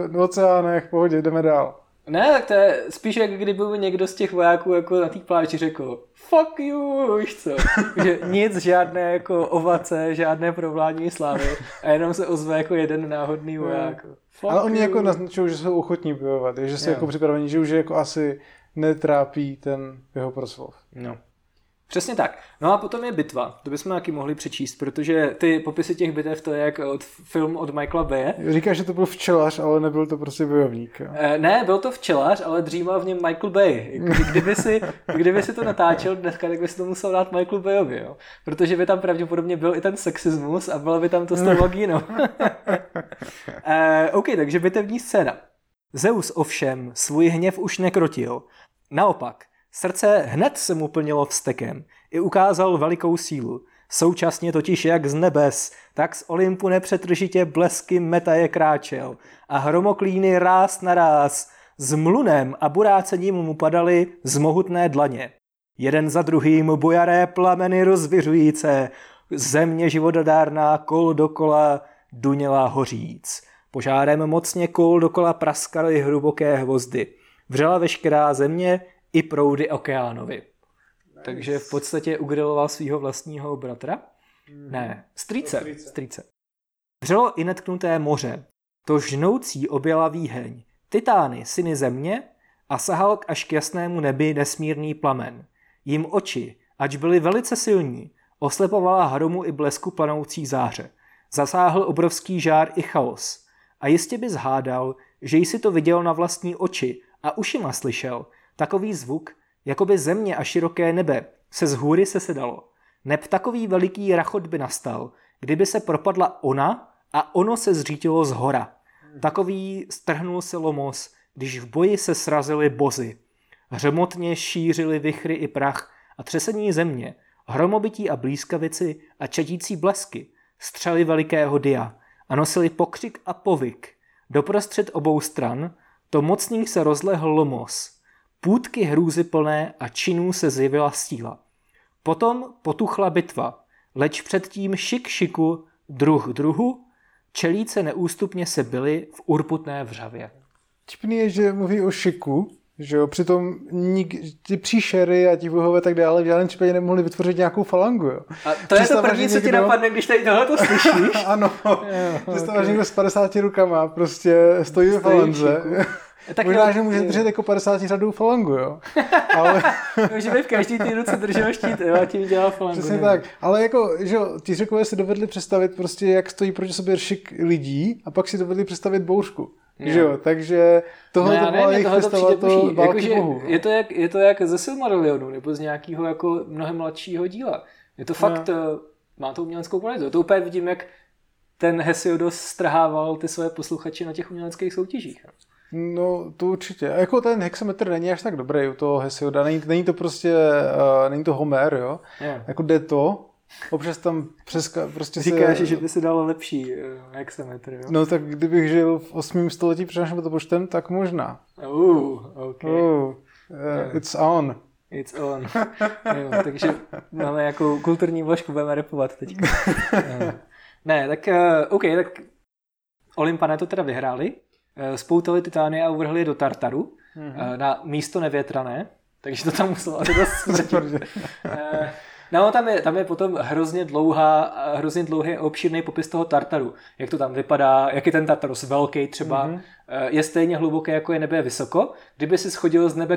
v oceánech, pohodě, jdeme dál. Ne, tak to je spíš jak kdyby někdo z těch vojáků jako na té pláži řekl fuck you, víš co. že nic, žádné jako ovace, žádné provládní slávy a jenom se ozve jako jeden náhodný voják. Fuck Ale oni you. jako naznačují, že jsou ochotní bojovat, že jsou yeah. jako připraveni, že už jako asi netrápí ten jeho proslov. No. Přesně tak. No a potom je bitva. To bychom taky mohli přečíst, protože ty popisy těch bitev to je jak od film od Michaela Baye. Říkáš, že to byl včelař, ale nebyl to prostě bojovník. Jo? E, ne, byl to včelař, ale dřímal v něm Michael Bay. Kdyby si, kdyby si to natáčel dneska, tak by si to musel dát Michael Bayovi, jo? Protože by tam pravděpodobně byl i ten sexismus a byla by tam to s tou vagínou. e, OK, takže bitevní scéna. Zeus ovšem svůj hněv už nekrotil. Naopak, Srdce hned se mu plnilo vztekem. I ukázal velikou sílu. Současně totiž jak z nebes, tak z Olympu nepřetržitě blesky metaje kráčel a hromoklíny ráz na ráz s mlunem a burácením mu padaly z mohutné dlaně. Jeden za druhým bojaré plameny rozviřujíce, země živododárná kol dokola duněla hoříc. Požárem mocně kol dokola praskaly hruboké hvozdy. Vřela veškerá země, i proudy okeánovi. Nice. Takže v podstatě ugriloval svého vlastního bratra. Mm. Ne, strýce. strýce. Vřelo i netknuté moře, to žnoucí objela výheň, titány, syny země a sahal až k jasnému nebi nesmírný plamen. Jim oči, ač byly velice silní, oslepovala hromu i blesku planoucí záře. Zasáhl obrovský žár i chaos. A jistě by zhádal, že jsi to viděl na vlastní oči a ušima slyšel. Takový zvuk, jako by země a široké nebe se z hůry sesedalo. Neb takový veliký rachot by nastal, kdyby se propadla ona a ono se zřítilo z hora. Takový strhnul se lomos, když v boji se srazily bozy. Hřemotně šířili vychry i prach a třesení země, hromobití a blízkavici a čadící blesky, střely velikého dia a nosili pokřik a povyk. Doprostřed obou stran to mocných se rozlehl lomos. Půdky hrůzy plné a činů se zjevila síla. Potom potuchla bitva, leč předtím šik šiku, druh druhu, čelíce neústupně se byly v urputné vřavě. Čipný je, že mluví o šiku, že jo, přitom nik, ty příšery a ti bohové tak dále v žádném případě nemohli vytvořit nějakou falangu, jo. A to je to první, co ti napadne, když tady tohle to slyšíš. ano, představáš okay. někdo s 50 rukama, prostě stojí ve falanze. Tak Možná, že může držet jako 50 řadů falangu, jo. Ale... Může být v každý té ruce držel štít, jo, a tím dělal falangu. Přesně tak. Ale jako, že jo, ti řekové si dovedli představit prostě, jak stojí proti sobě šik lidí a pak si dovedli představit bouřku. Jo. Že jo, takže tohle no to byla jejich festival to jako, že Je to, jak, je to jak ze Silmarillionu, nebo z nějakého jako mnohem mladšího díla. Je to fakt, no. má to uměleckou kvalitu. To úplně vidím, jak ten Hesiodos strhával ty své posluchače na těch uměleckých soutěžích. No, to určitě. A jako ten hexametr není až tak dobrý u toho Hesioda. Není, není to prostě, uh, není to Homer, jo. Yeah. Jako jde to, Občas tam přeska, prostě Říkáš, se... že by se dalo lepší uh, hexametr, jo? No tak kdybych žil v 8. století před naším letopočtem, tak možná. Uh, okay. Uh, uh. It's on. It's on. jo, takže máme jako kulturní vložku, budeme repovat teď. ne, tak uh, OK, tak Olympané to teda vyhráli. Eh, spoutali Titány a uvrhli je do Tartaru mm-hmm. na místo nevětrané, takže to tam muselo asi dost smrti. Eh, no, tam je, tam je potom hrozně dlouhá, hrozně dlouhý obšírný popis toho Tartaru. Jak to tam vypadá, jak je ten Tartarus velký třeba. Mm-hmm. Je stejně hluboký, jako je nebe vysoko. Kdyby si schodil z nebe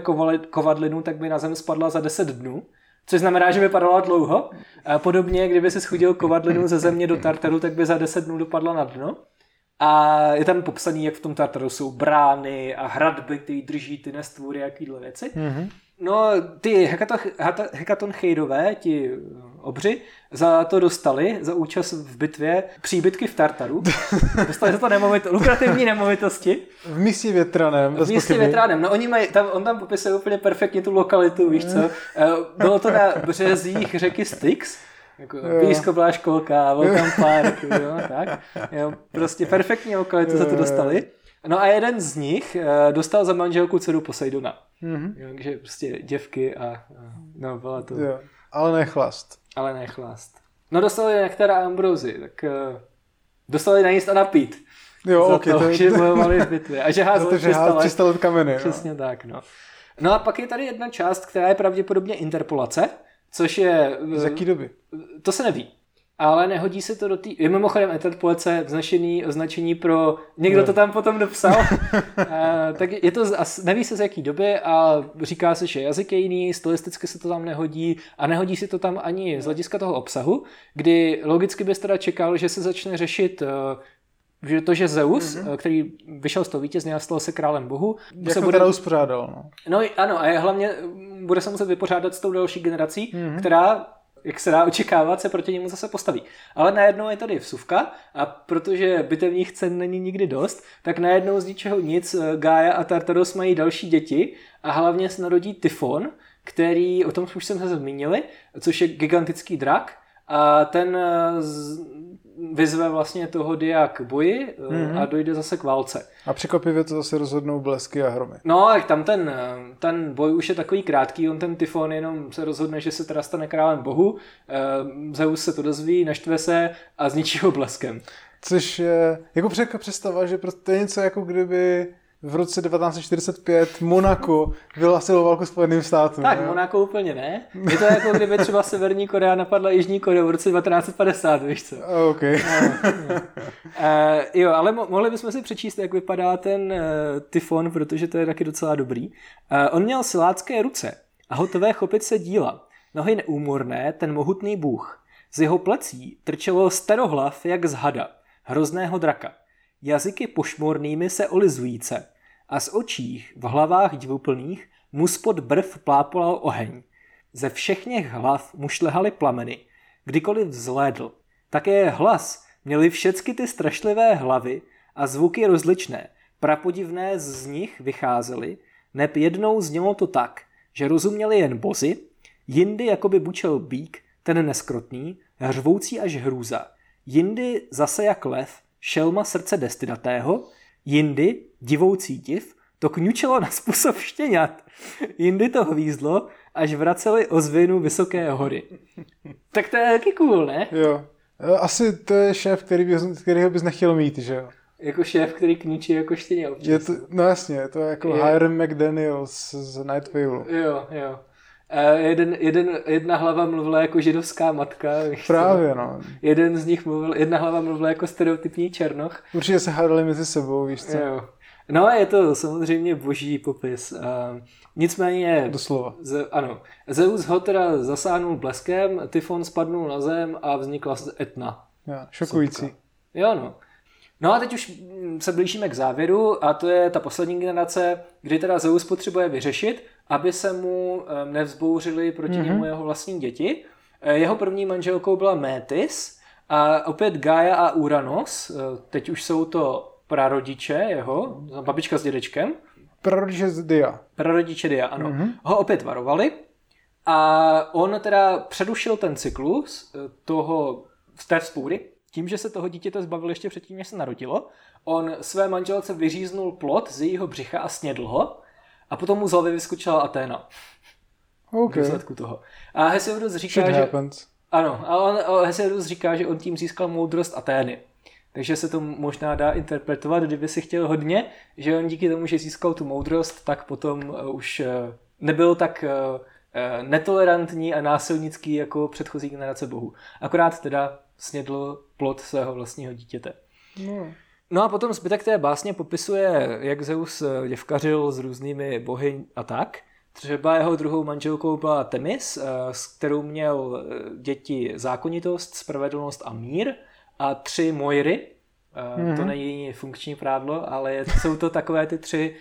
kovadlinu, tak by na zem spadla za 10 dnů. Což znamená, že by padala dlouho. Podobně, kdyby si schodil kovadlinu ze země do Tartaru, tak by za 10 dnů dopadla na dno. A je tam popsaný, jak v tom Tartaru jsou brány a hradby, které drží ty nestvůry a takovéhle věci. Mm-hmm. No, ty Hekaton Chejdové, ti obři, za to dostali, za účast v bitvě, příbytky v Tartaru. Dostali za to nemovito, lukrativní nemovitosti. V místě větraném. V místě větraném. No oni mají, tam, on tam popisuje úplně perfektně tu lokalitu, víš co. Eh, bylo to na březích řeky Styx jako blízko byla školka, welcome park, jo, tak. Jo, prostě perfektní lokalitu za to dostali. No a jeden z nich uh, dostal za manželku dceru Poseidona. Mm-hmm. Jo, takže prostě děvky a, no byla to... Jo. Ale nechlast. Ale nechlast. No dostali některá ambrozy, tak uh, dostali najíst a napít. Jo, za okay, to, to, že bojovali v bitvě. A že házeli 300 let kameny. Přesně jo. tak, no. No a pak je tady jedna část, která je pravděpodobně interpolace, což je... Z jaký doby? To se neví. Ale nehodí se to do té... Je mimochodem Etherpolece vznačený označení pro... Někdo no. to tam potom dopsal. a, tak je to... Neví se z jaký doby a říká se, že jazyk je jiný, stylisticky se to tam nehodí a nehodí se to tam ani z hlediska toho obsahu, kdy logicky bys teda čekal, že se začne řešit že to, že Zeus, mm-hmm. který vyšel z toho vítězně a stal se králem bohu, Jak se bude uspořádal. No. no ano, a je hlavně bude se muset vypořádat s tou další generací, mm-hmm. která jak se dá očekávat, se proti němu zase postaví. Ale najednou je tady vsuvka a protože bitevních cen není nikdy dost, tak najednou z ničeho nic eh, Gaia a Tartaros mají další děti a hlavně se narodí Tyfon, který, o tom už jsem se zmínili, což je gigantický drak a ten eh, vyzve vlastně toho dia k boji mm-hmm. a dojde zase k válce. A překvapivě to zase rozhodnou blesky a hromy. No, tak tam ten, ten boj už je takový krátký, on ten tyfon jenom se rozhodne, že se teda stane králem bohu, Zeus se to dozví, naštve se a zničí ho bleskem. Což je jako představa, že to je něco jako kdyby v roce 1945 Monako vyhlasilo válku Spojeným státům. Tak, jo? Monako úplně ne. Je to jako kdyby třeba Severní Korea napadla Jižní Koreu v roce 1950, víš co? OK. No, no. Uh, jo, ale mo- mohli bychom si přečíst, jak vypadá ten uh, tyfon, protože to je taky docela dobrý. Uh, on měl silácké ruce a hotové chopit se díla. Nohy neúmorné, ten mohutný bůh. Z jeho plecí trčelo starohlav jak z hada, hrozného draka. Jazyky pošmornými se olizujíce a z očích v hlavách divoplných mu spod brv plápolal oheň. Ze všechněch hlav mu šlehaly plameny, kdykoliv vzlédl. Také hlas měli všechny ty strašlivé hlavy a zvuky rozličné. Prapodivné z nich vycházely, neb jednou znělo to tak, že rozuměli jen bozy, jindy jakoby bučel bík, ten neskrotný, hřvoucí až hrůza. Jindy zase jak lev, šelma srdce destinatého, jindy, divoucí div, to kňučelo na způsob štěňat. Jindy to hvízlo, až vraceli ozvěnu vysoké hory. Tak to je taky cool, ne? Jo. Asi to je šéf, který bys, kterýho bys nechtěl mít, že jo? Jako šéf, který kničí jako štěně občas. Je to, no jasně, to je jako je. Hiram McDaniels z Night Vale. Jo, jo. A jeden, jeden, jedna hlava mluvila jako židovská matka. Právě, no. Jeden z nich mluvil, jedna hlava mluvila jako stereotypní černoch. Určitě se hádali mezi sebou, víš co? Jo. No je to samozřejmě boží popis. Uh, nicméně... Doslova. Z, ano. Zeus ho teda zasáhnul bleskem, Tyfon spadnul na zem a vznikla Etna. Ja, šokující. Sotka. Jo no. No a teď už se blížíme k závěru a to je ta poslední generace, kdy teda Zeus potřebuje vyřešit, aby se mu nevzbouřili proti mm-hmm. němu jeho vlastní děti. Eh, jeho první manželkou byla Métis a opět Gaia a Uranos, eh, teď už jsou to prarodiče jeho, babička s dědečkem. Prarodiče z Dia. Prarodiče Dia, ano. Mm-hmm. Ho opět varovali a on teda předušil ten cyklus eh, toho z té vzpůry tím, že se toho dítěte zbavil ještě předtím, než se narodilo. On své manželce vyříznul plot z jejího břicha a snědl ho a potom mu z hlavy vyskočila Aténa. Okay. V toho. A Hesiodus říká, Shit že... Happens. Ano, a on, Hesiodus říká, že on tím získal moudrost Atény. Takže se to možná dá interpretovat, kdyby si chtěl hodně, že on díky tomu, že získal tu moudrost, tak potom uh, už uh, nebyl tak uh, netolerantní a násilnický jako předchozí generace bohů. Akorát teda snědl plod svého vlastního dítěte. No. No a potom zbytek té básně popisuje, jak Zeus děvkařil s různými bohy a tak. Třeba jeho druhou manželkou byla Temis, s kterou měl děti zákonitost, spravedlnost a mír a tři Mojry, mm-hmm. to není funkční prádlo, ale jsou to takové ty tři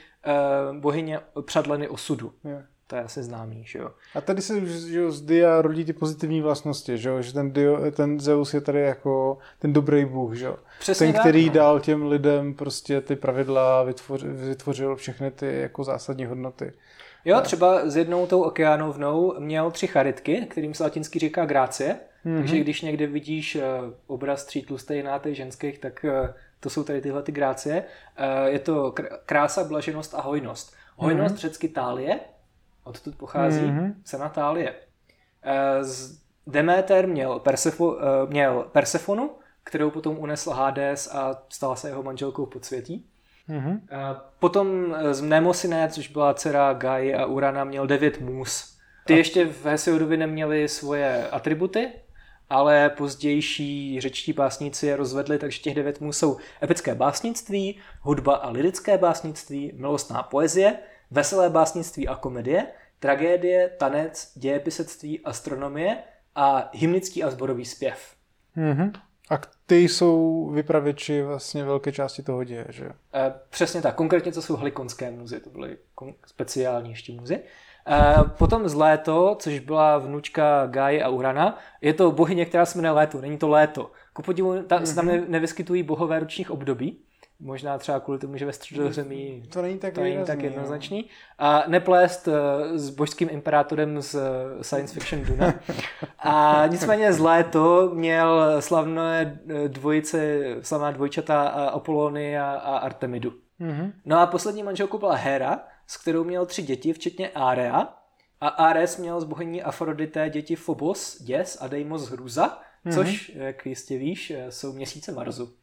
bohyně přadleny osudu. Yeah. To je asi známý, že jo. A tady se že jo, z Dia rodí ty pozitivní vlastnosti, že jo? Že ten, Dio, ten Zeus je tady jako ten dobrý bůh, že jo? Přesně ten, tak, který no. dal těm lidem prostě ty pravidla, vytvořil, vytvořil všechny ty jako zásadní hodnoty. Jo, třeba s jednou tou okeánovnou měl tři charitky, kterým se latinsky říká grácie, Mm-hmm. Takže když někde vidíš uh, obraz tří tlustejnátých ženských, tak uh, to jsou tady tyhle ty grácie. Uh, je to kr- krása, blaženost a hojnost. Hojnost mm-hmm. řecky tálie, odtud pochází mm-hmm. cena tálie. Uh, z Deméter měl, Persefo, uh, měl Persefonu, kterou potom unesl Hades a stala se jeho manželkou podsvětí. Mm-hmm. Potom z Mnemosine, což byla dcera Gai a Urana, měl devět můz. Ty ještě v Hesiodovi neměli svoje atributy, ale pozdější řečtí básníci je rozvedli, takže těch devět mů jsou epické básnictví, hudba a lirické básnictví, milostná poezie, veselé básnictví a komedie, tragédie, tanec, dějepisectví, astronomie a hymnický a zborový zpěv. Mm-hmm. A ty jsou vypravěči vlastně velké části toho děje, že jo? E, přesně tak. Konkrétně to jsou hlikonské muzy, to byly speciální ještě muzy. Eh, potom z Léto, což byla vnučka Gai a Urana, je to bohyně, která se jmenuje Léto, není to Léto. Ku podivu ta, se tam mhm. nevyskytují bohové ročních období, možná třeba kvůli tomu, že ve středozemí to není tak, to není tak jednoznačný. A neplést uh, s božským imperátorem z uh, science fiction Duna. A nicméně z léto měl slavné dvojice, slavná dvojčata Apolony a, a Artemidu. Mm-hmm. No a poslední manželkou byla Hera, s kterou měl tři děti, včetně Area. A Ares měl z bohyní Afrodité děti Phobos, Děs a Deimos Hruza, mm-hmm. což, jak jistě víš, jsou měsíce Marsu.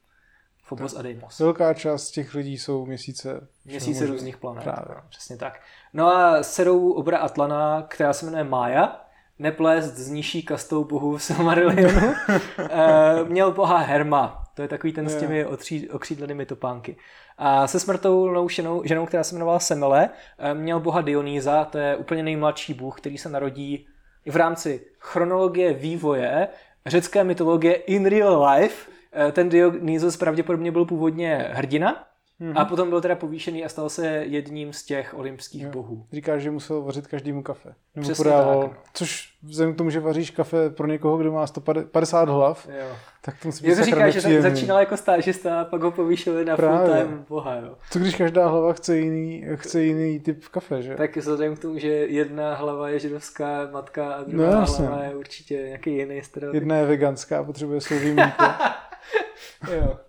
Phobos a Deimos. Velká část těch lidí jsou měsíce. Měsíce různých planet. Právě. Přesně tak. No a dcerou obra Atlana, která se jmenuje Mája, neplést s nižší kastou bohů v Silmarillionu, eh, měl boha Herma. To je takový ten s těmi okřídlenými topánky. A se smrtou ženou, ženou, která se jmenovala Semele, eh, měl boha Dionýza, to je úplně nejmladší bůh, který se narodí v rámci chronologie vývoje řecké mytologie in real life ten Dionysos pravděpodobně byl původně hrdina, Mm-hmm. A potom byl teda povýšený a stal se jedním z těch olympských jo. bohů. Říkáš, že musel vařit každému kafe. Nebo Přesně podával, tak. No. Což vzhledem k tomu, že vaříš kafe pro někoho, kdo má 150 hlav, jo. tak to musí být říká, že začínal jako stážista a pak ho povýšili na Právě. full time boha. Jo. Co když každá hlava chce jiný, chce jiný typ kafe, že? Tak vzhledem k tomu, že jedna hlava je židovská matka a druhá no, hlava je určitě nějaký jiný stereotyp. Jedna je veganská a potřebuje slový mýto. jo.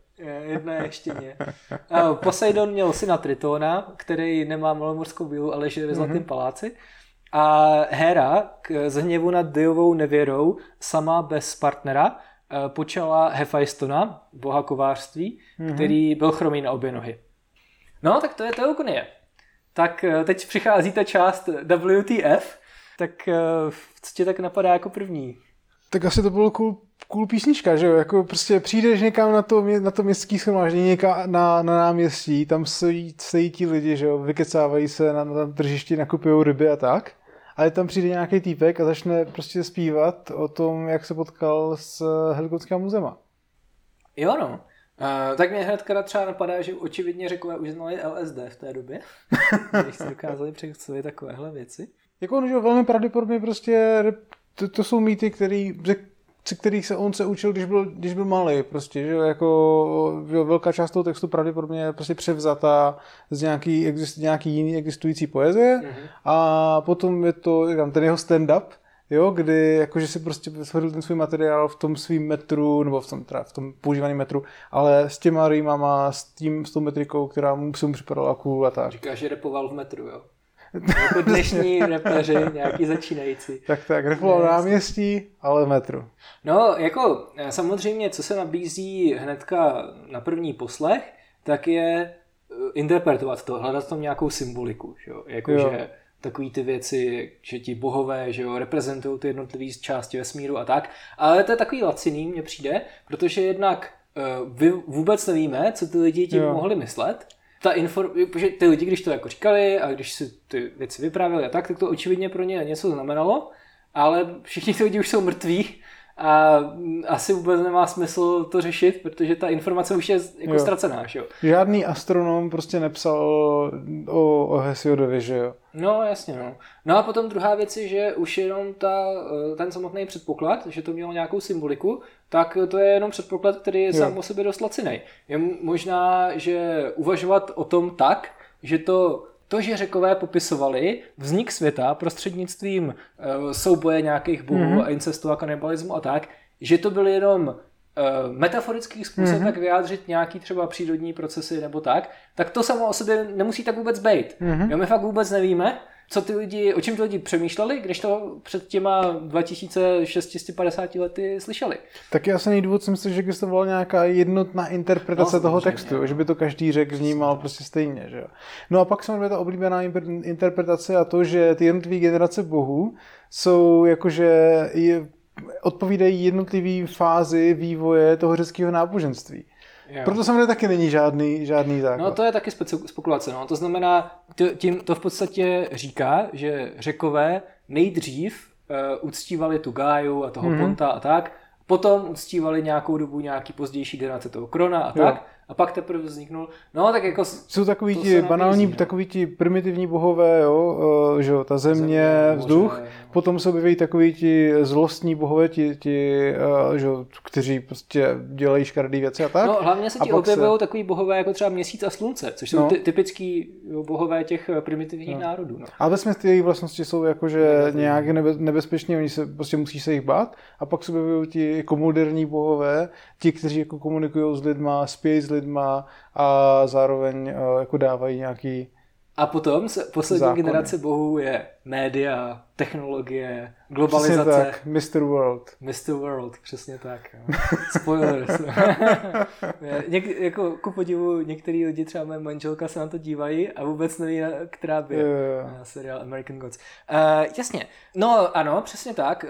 Jedna ještěně. Poseidon měl syna Tritona, který nemá malomorskou bílu, ale žije ve Zlatém mm-hmm. paláci. A Hera k zhněvu nad Diovou nevěrou, sama bez partnera, eh, počala Hephaistona, boha kovářství, mm-hmm. který byl chromý na obě nohy. No, tak to je Teogonie. Tak eh, teď přichází ta část WTF, tak eh, co tě tak napadá jako první? Tak asi to bylo cool cool písnička, že jo, jako prostě přijdeš někam na to, na to městský schromáždění, někam na, na náměstí, tam stojí, stojí ti lidi, že jo, vykecávají se na, na tržišti, nakupují ryby a tak, ale tam přijde nějaký týpek a začne prostě zpívat o tom, jak se potkal s Helgotská muzema. Jo no, uh, tak mě hned třeba napadá, že očividně řekové už znali LSD v té době, když se dokázali představit takovéhle věci. Jako, že velmi pravděpodobně prostě to, to jsou mýty, které kterých se on se učil, když byl, když byl malý, prostě, že jako že velká část toho textu pravděpodobně je prostě převzatá z nějaký, exist, nějaký jiný existující poezie mm-hmm. a potom je to, tam, ten jeho stand-up, jo, kdy jakože si prostě shodil ten svůj materiál v tom svým metru, nebo v tom, teda v tom používaném metru, ale s těma rýmama, s tím, s tou metrikou, která mu, mu připadala cool a tak. Říkáš, že repoval v metru, jo? Jako dnešní repeři, nějaký začínající. Tak tak, repoval náměstí, ale metru. No, jako eh, samozřejmě, co se nabízí hnedka na první poslech, tak je eh, interpretovat to, hledat tam nějakou symboliku, že jo? Jako, jo. že takový ty věci, že ti bohové že jo, reprezentují ty jednotlivé části vesmíru a tak. Ale to je takový laciný, mně přijde, protože jednak vy vůbec nevíme, co ty lidi tím jo. mohli myslet ta inform, protože ty lidi, když to jako říkali a když si ty věci vyprávěli a tak, tak to očividně pro ně něco znamenalo, ale všichni ty lidi už jsou mrtví a asi vůbec nemá smysl to řešit, protože ta informace už je jako jo. ztracená, že jo. Žádný astronom prostě nepsal o, o Hesiodovi, že jo. No, jasně, no. No a potom druhá věc je, že už jenom ta, ten samotný předpoklad, že to mělo nějakou symboliku, tak to je jenom předpoklad, který je jo. sám o sobě dost lacinej. Je možná, že uvažovat o tom tak, že to to, že řekové popisovali vznik světa prostřednictvím uh, souboje nějakých bohů mm-hmm. a incestu a kanibalismu a tak, že to byl jenom uh, metaforický způsob, mm-hmm. jak vyjádřit nějaký třeba přírodní procesy nebo tak, tak to samo o sobě nemusí tak vůbec být. Mm-hmm. Jo, my fakt vůbec nevíme, co ty lidi, o čem ty lidi přemýšleli, když to před těma 2650 lety slyšeli. Tak já se důvod si myslím, že existovala nějaká jednotná interpretace no, toho textu, že by to každý řek vnímal prostě stejně. Že? No a pak samozřejmě ta oblíbená interpretace a to, že ty jednotlivé generace bohů jsou jakože je, odpovídají jednotlivý fázi vývoje toho řeckého náboženství. Jo. Proto samozřejmě taky není žádný, žádný základ. No to je taky spekulace. No. To znamená, tím to v podstatě říká, že řekové nejdřív uh, uctívali tu Gáju a toho mm-hmm. Ponta a tak, potom uctívali nějakou dobu nějaký pozdější generace toho Krona a tak, jo a pak teprve vzniknul. No, tak jako... Jsou takový ti banální, nabízí, no. takový ti primitivní bohové, jo, uh, že jo, ta země, země vzduch, moře, potom se objeví takový ti zlostní bohové, ti, ti uh, že kteří prostě dělají škaredý věci a tak. No, hlavně se ti objevují se... takový bohové jako třeba měsíc a slunce, což jsou no. ty, typický bohové těch eh, primitivních no. národů. No. A ve ty jejich vlastnosti jsou jakože nějak nebe, nebezpečné, oni se prostě musí se jich bát a pak se objevují ti jako moderní bohové, ti, kteří jako komunikují s lidma, spějí s lidma a zároveň uh, jako dávají nějaký a potom se, poslední zákony. generace bohů je média, technologie, globalizace. Přesně tak, Mr. World. Mr. World, přesně tak. Jo. Spoilers. Něk, jako ku podivu některý lidi, třeba moje manželka se na to dívají a vůbec neví, která by yeah. seriál American Gods. Uh, jasně. No ano, přesně tak.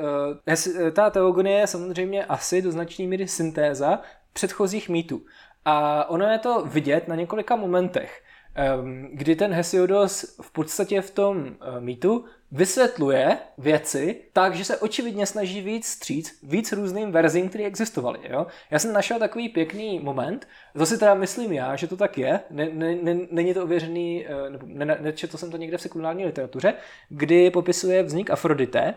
Uh, ta teogonie je samozřejmě asi do značné míry syntéza předchozích mýtů. A ono je to vidět na několika momentech. Ehm, kdy ten Hesiodos v podstatě v tom eh, mýtu vysvětluje věci tak, že se očividně snaží víc stříc, víc různým verzím, které existovaly. Jo? Já jsem našel takový pěkný moment, si teda myslím já, že to tak je, ne, ne, ne, není to ověřený, eh, nebo ne, nečetl jsem to někde v sekulární literatuře, kdy popisuje vznik Afrodite,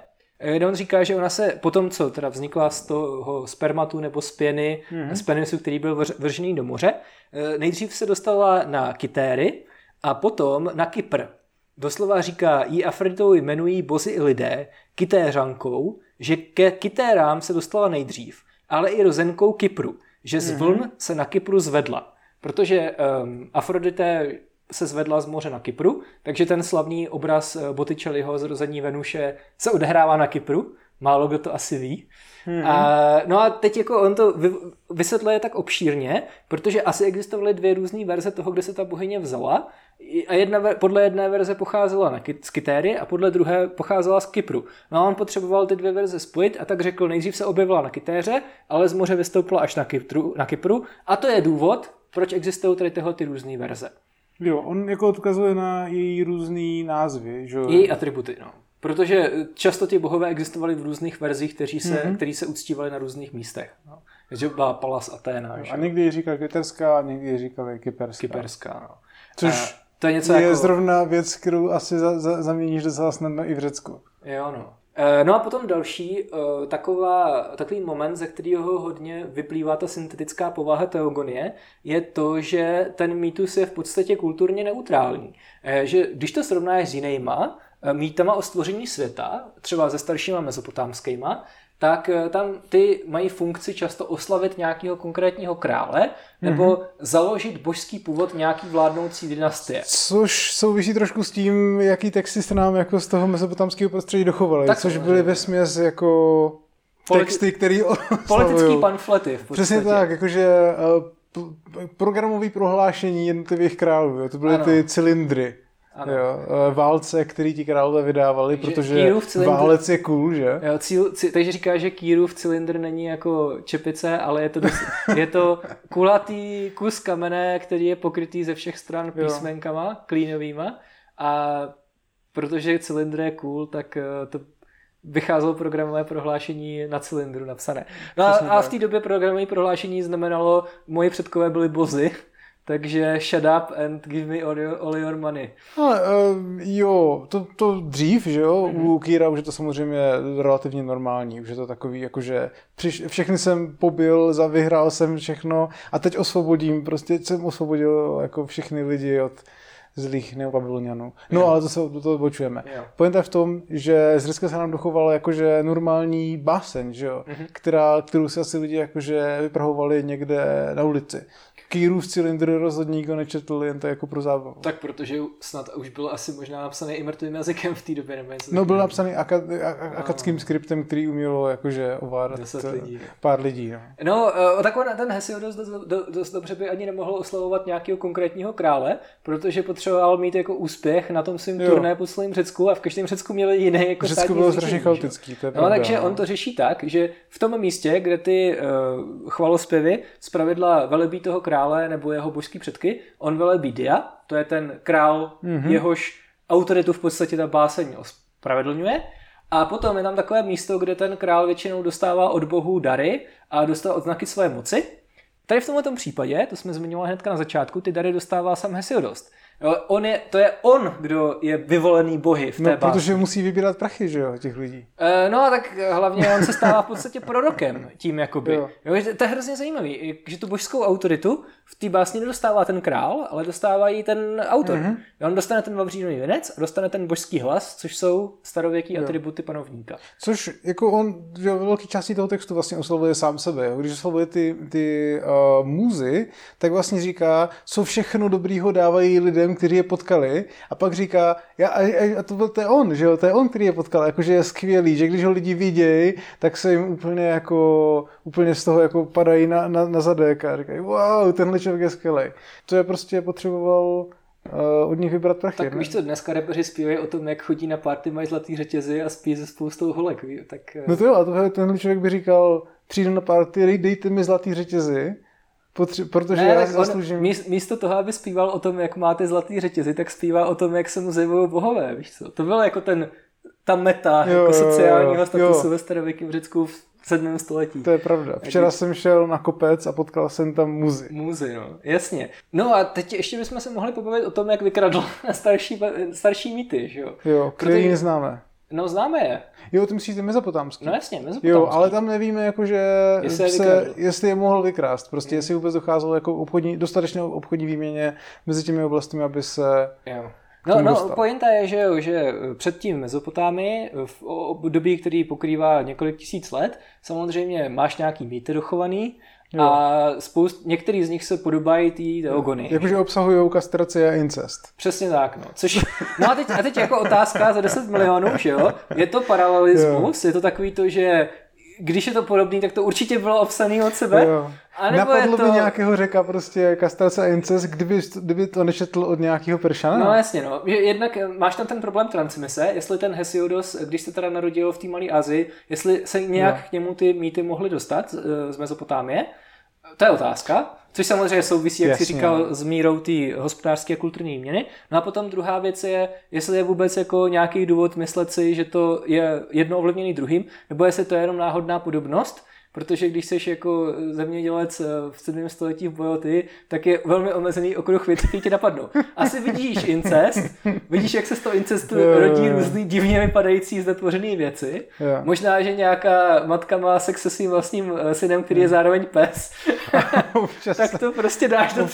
on říká, že ona se potom, co teda vznikla z toho spermatu nebo z pěny, mm-hmm. z penisu, který byl vržený do moře, eh, nejdřív se dostala na Kytéry a potom na Kypr. Doslova říká, jí Afroditou jmenují bozy i lidé, kytéřankou, že ke kytérám se dostala nejdřív, ale i rozenkou Kypru, že z mhm. vln mm-hmm. se na Kypru zvedla. Protože um, Afrodité se zvedla z moře na Kypru, takže ten slavný obraz eh, Botticelliho zrození Venuše se odehrává na Kypru, málo kdo to asi ví. Mm-hmm. A, no a teď jako on to vy, vysvětluje tak obšírně, protože asi existovaly dvě různé verze toho, kde se ta bohyně vzala a jedna, podle jedné verze pocházela na, z Kytéry a podle druhé pocházela z Kypru. No a on potřeboval ty dvě verze spojit a tak řekl, nejdřív se objevila na Kytéře, ale z moře vystoupila až na Kypru, na Kypru a to je důvod, proč existují tady tyhle ty různé verze. Jo, on jako odkazuje na její různý názvy, že Její atributy, no. Protože často ty bohové existovaly v různých verzích, kteří se, mm-hmm. který se uctívali na různých místech. No. Takže byla Palas Athena. No, a někdy říkal kyterská, a někdy ji říkali kyperská. Kyperská, no. Což a to je, něco je jako... zrovna věc, kterou asi za, za, zaměníš docela snadno i v Řecku. Jo, no. Eh, no a potom další eh, taková, takový moment, ze kterého hodně vyplývá ta syntetická povaha teogonie, je to, že ten mýtus je v podstatě kulturně neutrální. Eh, že když to srovnáš s jinýma mýtama o stvoření světa, třeba se staršíma mezopotámskýma, tak eh, tam ty mají funkci často oslavit nějakého konkrétního krále nebo mm-hmm. založit božský původ nějaký vládnoucí dynastie. Což souvisí trošku s tím, jaký texty se nám jako z toho mezopotamského prostředí dochovaly, tak, což byly ve směs jako texty, které Politický pamflety. Přesně tak, jakože uh, programové prohlášení jednotlivých králů, jo, to byly ano. ty cylindry. Ano. Jo, válce, který ti králové vydávali, takže protože cylindr... válec je cool, že? Jo, cíl, cíl, takže říká, že Kýrův cylindr není jako čepice, ale je to, dost, je to kulatý kus kamene, který je pokrytý ze všech stran písmenkama, jo. klínovýma a protože cylindr je cool, tak eh, to vycházelo programové prohlášení na cylindru napsané. No a, a v té době programové prohlášení znamenalo, moji předkové byli bozy, takže shut up and give me all your, all your money. A, uh, jo, to, to dřív, že jo, mm-hmm. u Kýra už je to samozřejmě relativně normální, už je to takový, jakože přiš, všechny jsem pobil, vyhrál jsem všechno a teď osvobodím, prostě jsem osvobodil jako všechny lidi od zlých neobabylonianů. No, ale to se do toho odbočujeme. Pojďte je v tom, že z Řecka se nám dochovala jakože normální báseň, že jo? Mm-hmm. Která, kterou si asi lidi jakože vyprahovali někde na ulici. Kýrův cylindr rozhodně nikdo nečetl, jen to jako pro zábavu. Tak protože snad už byl asi možná napsaný i mrtvým jazykem v té době. Nebo něco no byl napsaný aka, akadským skriptem, který umělo jakože ovládat lidí. pár lidí. No, no eh, takový ten Hesiodos dost, dost, dost dobře by ani nemohl oslavovat nějakého konkrétního krále, protože potřeboval mít jako úspěch na tom svém turné po celém Řecku a v každém Řecku měli jiný jako Řecku bylo strašně chaotický, to je No pravda, takže no. on to řeší tak, že v tom místě, kde ty uh, chvalospěvy zpravidla velebí toho krále, krále nebo jeho božský předky, on velebí Dia, to je ten král, mm-hmm. jehož autoritu v podstatě ta báseň ospravedlňuje. A potom je tam takové místo, kde ten král většinou dostává od bohů dary a dostává odznaky své moci. Tady v tomto případě, to jsme zmiňovali hnedka na začátku, ty dary dostává sam Hesiodost. On je, to je on, kdo je vyvolený bohy v té no, protože musí vybírat prachy, že jo, těch lidí. E, no a tak hlavně on se stává v podstatě prorokem tím jakoby. Jo. Jo, to je hrozně zajímavý, že tu božskou autoritu v té básni nedostává ten král, ale dostává ji ten autor. Mm-hmm. On dostane ten vavřínový věnec a dostane ten božský hlas, což jsou starověký jo. atributy panovníka. Což jako on že ve velké části toho textu vlastně oslovuje sám sebe. Jo. Když oslovuje ty, ty uh, muzy, tak vlastně říká, co všechno dobrýho dávají lidem, kteří je potkali a pak říká, já, a, a to, byl, to je on, že jo, to je on, který je potkal, jakože je skvělý, že když ho lidi vidějí, tak se jim úplně jako, úplně z toho jako padají na, na, na zadek a říkají, wow, tenhle člověk je skvělý. To je prostě potřeboval uh, od nich vybrat prachy. Tak ne? víš co, dneska repeři zpívají o tom, jak chodí na party, mají zlatý řetězy a spí se spoustou holek. Tak. No to jo, a to, tenhle člověk by říkal, přijdu na party, dejte mi zlatý řetězy Potře- protože ne, já si zasloužím... On, místo toho, aby zpíval o tom, jak máte zlatý řetězy, tak zpívá o tom, jak se mu zjevují bohové, víš co? To bylo jako ten, ta meta jo, jako sociálního jo, statusu jo. ve starověkém Řecku v 7. století. To je pravda. Včera Jak... jsem šel na kopec a potkal jsem tam muzy. Muzy, no, jasně. No a teď ještě bychom se mohli pobavit o tom, jak vykradl starší, starší mýty, že jo? Jo, které Protože... neznáme. No známe je. Jo, ty myslíš ty mezopotámský. No jasně, mezopotámský. Jo, ale tam nevíme, jakože jestli, se, jestli je mohl vykrást. Prostě mm. jestli vůbec docházelo jako obchodní, dostatečně obchodní výměně mezi těmi oblastmi, aby se jo. No, no pointa je, že, že předtím Mezopotámii v období, který pokrývá několik tisíc let, samozřejmě máš nějaký mýty dochovaný, Jo. A spoust, některý z nich se podobají té teogony. Jakože obsahují kastraci a incest. Přesně tak, no. Což, no a teď, a teď jako otázka za 10 milionů, že jo? Je to paralelismus? Jo. Je to takový to, že když je to podobný, tak to určitě bylo obsaný od sebe. Jo. A nebo Napadlo to... by nějakého řeka prostě kastrace a incest, kdyby, kdyby to nečetl od nějakého peršana? No jasně, no. Jednak máš tam ten problém transmise, jestli ten Hesiodos, když se teda narodil v té Malé Azii, jestli se nějak no. k němu ty mýty mohly dostat z Mezopotámie, to je otázka, což samozřejmě souvisí, jak Jasně. jsi říkal, s mírou té hospodářské a kulturní měny. No a potom druhá věc je, jestli je vůbec jako nějaký důvod myslet si, že to je jedno ovlivněný druhým, nebo jestli to je jenom náhodná podobnost, protože když jsi jako zemědělec eh, v 7. století v Bojoty, tak je velmi omezený okruh věcí, které tě napadnou. Asi vidíš incest, vidíš, jak se z toho incestu rodí různý divně vypadající znetvořený věci. Yeah. Možná, že nějaká matka má sex se svým vlastním eh, synem, který je zároveň pes. tak to prostě dáš do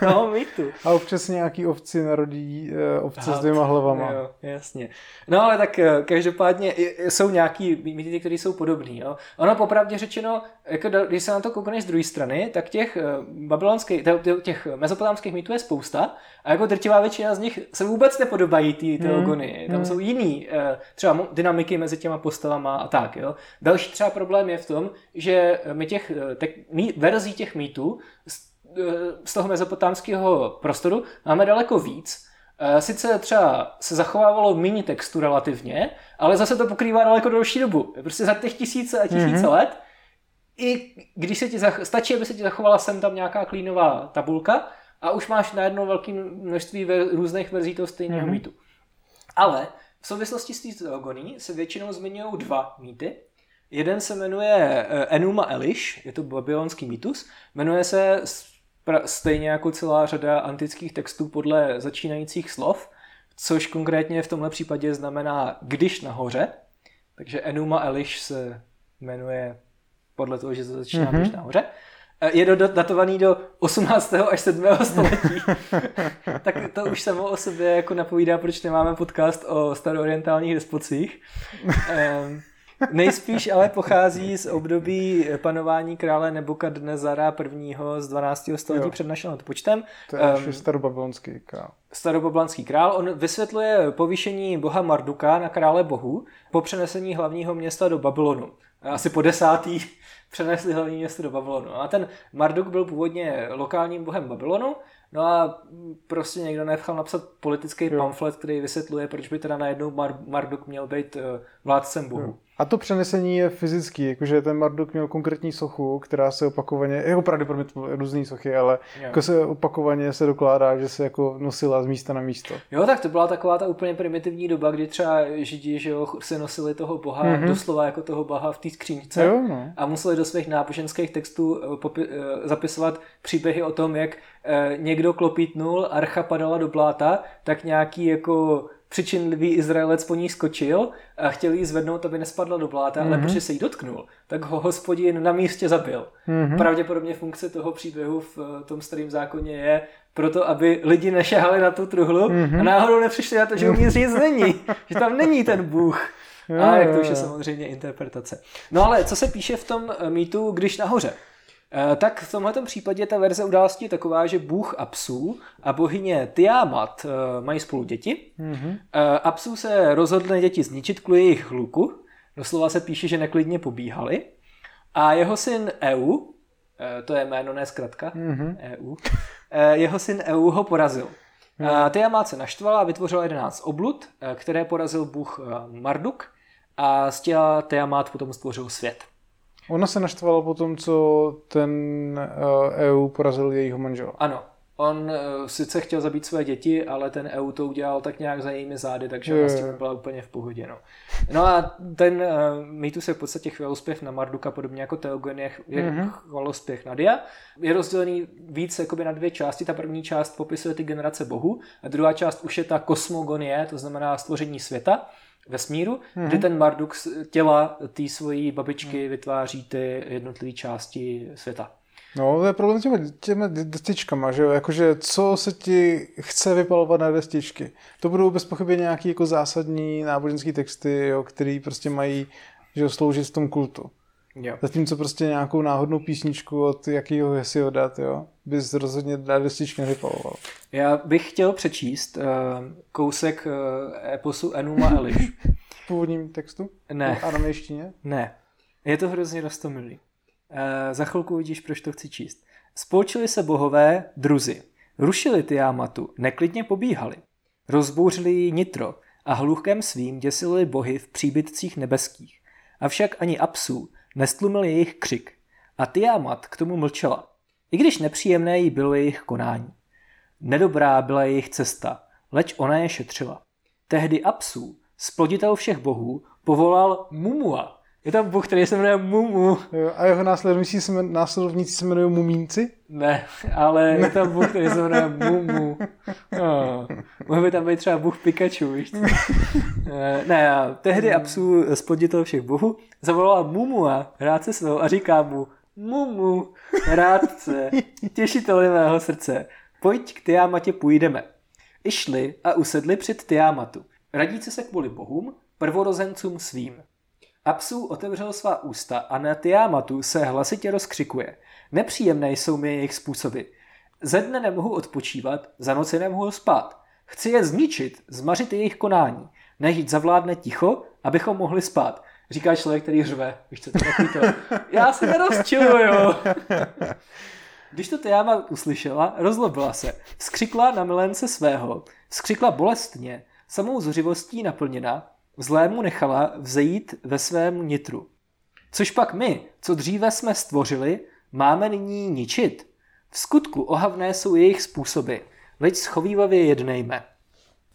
toho mýtu. A občas nějaký ovci narodí eh, ovce Aha, s dvěma hlavama. Jo, jasně. No ale tak každopádně jsou nějaký mýty, které jsou podobné. Ono popravdě řečeno, jako když se na to koukneš z druhé strany, tak těch eh, babylonských, těch mezopotámských mýtů je spousta a jako drtivá většina z nich se vůbec nepodobají ty hmm. teogony. Tam hmm. jsou jiný eh, třeba dynamiky mezi těma postavama a tak. Jo. Další třeba problém je v tom, že my těch eh, tak, mý, verzí těch mýtů z, z toho mezopotámského prostoru máme daleko víc, Sice třeba se zachovávalo méně textu relativně, ale zase to pokrývá daleko delší dobu. Prostě za těch tisíce a tisíce mm-hmm. let i když se ti zach- stačí, aby se ti zachovala sem tam nějaká klínová tabulka a už máš najednou velké množství ve- různých verzí toho stejného mm-hmm. mýtu. Ale v souvislosti s tím teogoní se většinou zmiňují dva mýty. Jeden se jmenuje eh, Enuma Elish, je to babylonský mýtus. Jmenuje se stejně jako celá řada antických textů podle začínajících slov, což konkrétně v tomhle případě znamená když nahoře. Takže Enuma Elish se jmenuje podle toho, že to začíná mm-hmm. nahoře. E, je do, datovaný do 18. až 7. století. tak to už samo o sobě jako napovídá, proč nemáme podcast o staroorientálních despocích. Um, Nejspíš ale pochází z období panování krále Nebukadnezara I. z 12. století jo. před naším odpočtem. To je um, starobabylonský král. Starobabylonský král. On vysvětluje povýšení boha Marduka na krále bohu po přenesení hlavního města do Babylonu. Asi po desátý přenesli hlavní město do Babylonu. A ten Marduk byl původně lokálním bohem Babylonu, no a prostě někdo nechal napsat politický jo. pamflet, který vysvětluje, proč by teda najednou Mar- Marduk měl být eh, vládcem bohu. Jo. A to přenesení je fyzický, jakože ten Marduk měl konkrétní sochu, která se opakovaně, jako pravděpodobně různé sochy, ale jo. jako se opakovaně se dokládá, že se jako nosila z místa na místo. Jo, tak to byla taková ta úplně primitivní doba, kdy třeba židi, že jo, se nosili toho boha mm-hmm. doslova jako toho boha v té skřínce jo, no. a museli do svých náboženských textů eh, popi- eh, zapisovat příběhy o tom, jak eh, někdo klopítnul, archa padala do bláta, tak nějaký jako přičinlivý Izraelec po ní skočil a chtěl jí zvednout, aby nespadla do bláta, mm-hmm. ale mhm. protože se jí dotknul, tak ho hospodin na místě zabil. Mm-hmm. Pravděpodobně funkce toho příběhu v eh, tom starém zákoně je proto, aby lidi nešahali na tu truhlu mm-hmm. a náhodou nepřišli na to, že uvnitř nic není, že tam není ten Bůh. A jak to už je samozřejmě interpretace. No ale co se píše v tom eh, mýtu, když nahoře? Eh, tak v tomto případě ta verze události je taková, že bůh Apsu a bohyně Tiamat eh, mají spolu děti. Mm-hmm. Apsu se rozhodne děti zničit kvůli jejich hluku. Doslova se píše, že neklidně pobíhali. A jeho syn Eu, to je jméno, ne zkratka, mm-hmm. EU, jeho syn Eu ho porazil. Mm. Tiamat se naštvala a vytvořila 11 oblud, které porazil bůh Marduk a z těla Tiamat potom stvořil svět. Ona se naštvala po tom, co ten EU porazil jejího manžela. Ano, On uh, sice chtěl zabít své děti, ale ten EU to udělal tak nějak za jejími zády, takže ona s tím byla úplně v pohodě. No, no a ten uh, mýtus je v podstatě chvělospěch na Marduka, podobně jako Teogen je, je mm-hmm. chvalospěch na Dia. Je rozdělený víc jakoby na dvě části. Ta první část popisuje ty generace bohu a druhá část už je ta kosmogonie, to znamená stvoření světa vesmíru, mm-hmm. kdy ten Marduk těla té svojí babičky mm. vytváří ty jednotlivé části světa. No, to je problém s těmi, těmi destičkama, že jo? Jakože co se ti chce vypalovat na destičky. To budou bez pochyby nějaký jako zásadní náboženské texty, jo, který prostě mají že jo, sloužit v tom kultu. Jo. Zatímco prostě nějakou náhodnou písničku od jakýho Hesiodat, jo, bys rozhodně na destičky nevypaloval. Já bych chtěl přečíst uh, kousek uh, eposu Enuma Eliš. v původním textu? Ne. V aramejštině? Ne. Je to hrozně rostomilý. E, za chvilku uvidíš, proč to chci číst. Spolčili se bohové druzy. Rušili Tiamatu, neklidně pobíhali. Rozbouřili ji nitro a hluchem svým děsili bohy v příbytcích nebeských. Avšak ani Apsu nestlumil jejich křik. A Tiamat k tomu mlčela. I když nepříjemné jí bylo jejich konání. Nedobrá byla jejich cesta, leč ona je šetřila. Tehdy Apsu, sploditel všech bohů, povolal Mumua, je tam bůh, který se jmenuje Mumu. Jo, a jeho následovníci se, jmen, následovníci se jmenují Mumínci? Ne, ale ne. je tam bůh, který se jmenuje Mumu. No. Mohl by tam být třeba bůh Pikachu, víš co? Eh, ne, a tehdy Apsu, spodnitel všech bohů, zavolala Mumu a rádce svého a říká mu Mumu, rádce, těšiteli mého srdce, pojď k Tiamatě půjdeme. Išli a usedli před Tiamatu. Radíce se kvůli bohům, prvorozencům svým. Apsu otevřel svá ústa a na Tiamatu se hlasitě rozkřikuje. Nepříjemné jsou mi jejich způsoby. Ze dne nemohu odpočívat, za noci nemohu spát. Chci je zničit, zmařit jejich konání. Nech zavládne ticho, abychom mohli spát. Říká člověk, který řve. Víš co, to takový to. Já se nerozčiluju. Když to Tiama uslyšela, rozlobila se. Vzkřikla na milence svého. Vzkřikla bolestně, samou zuřivostí naplněna, zlému nechala vzejít ve svém nitru. Což pak my, co dříve jsme stvořili, máme nyní ničit. V skutku ohavné jsou jejich způsoby, veď schovývavě jednejme.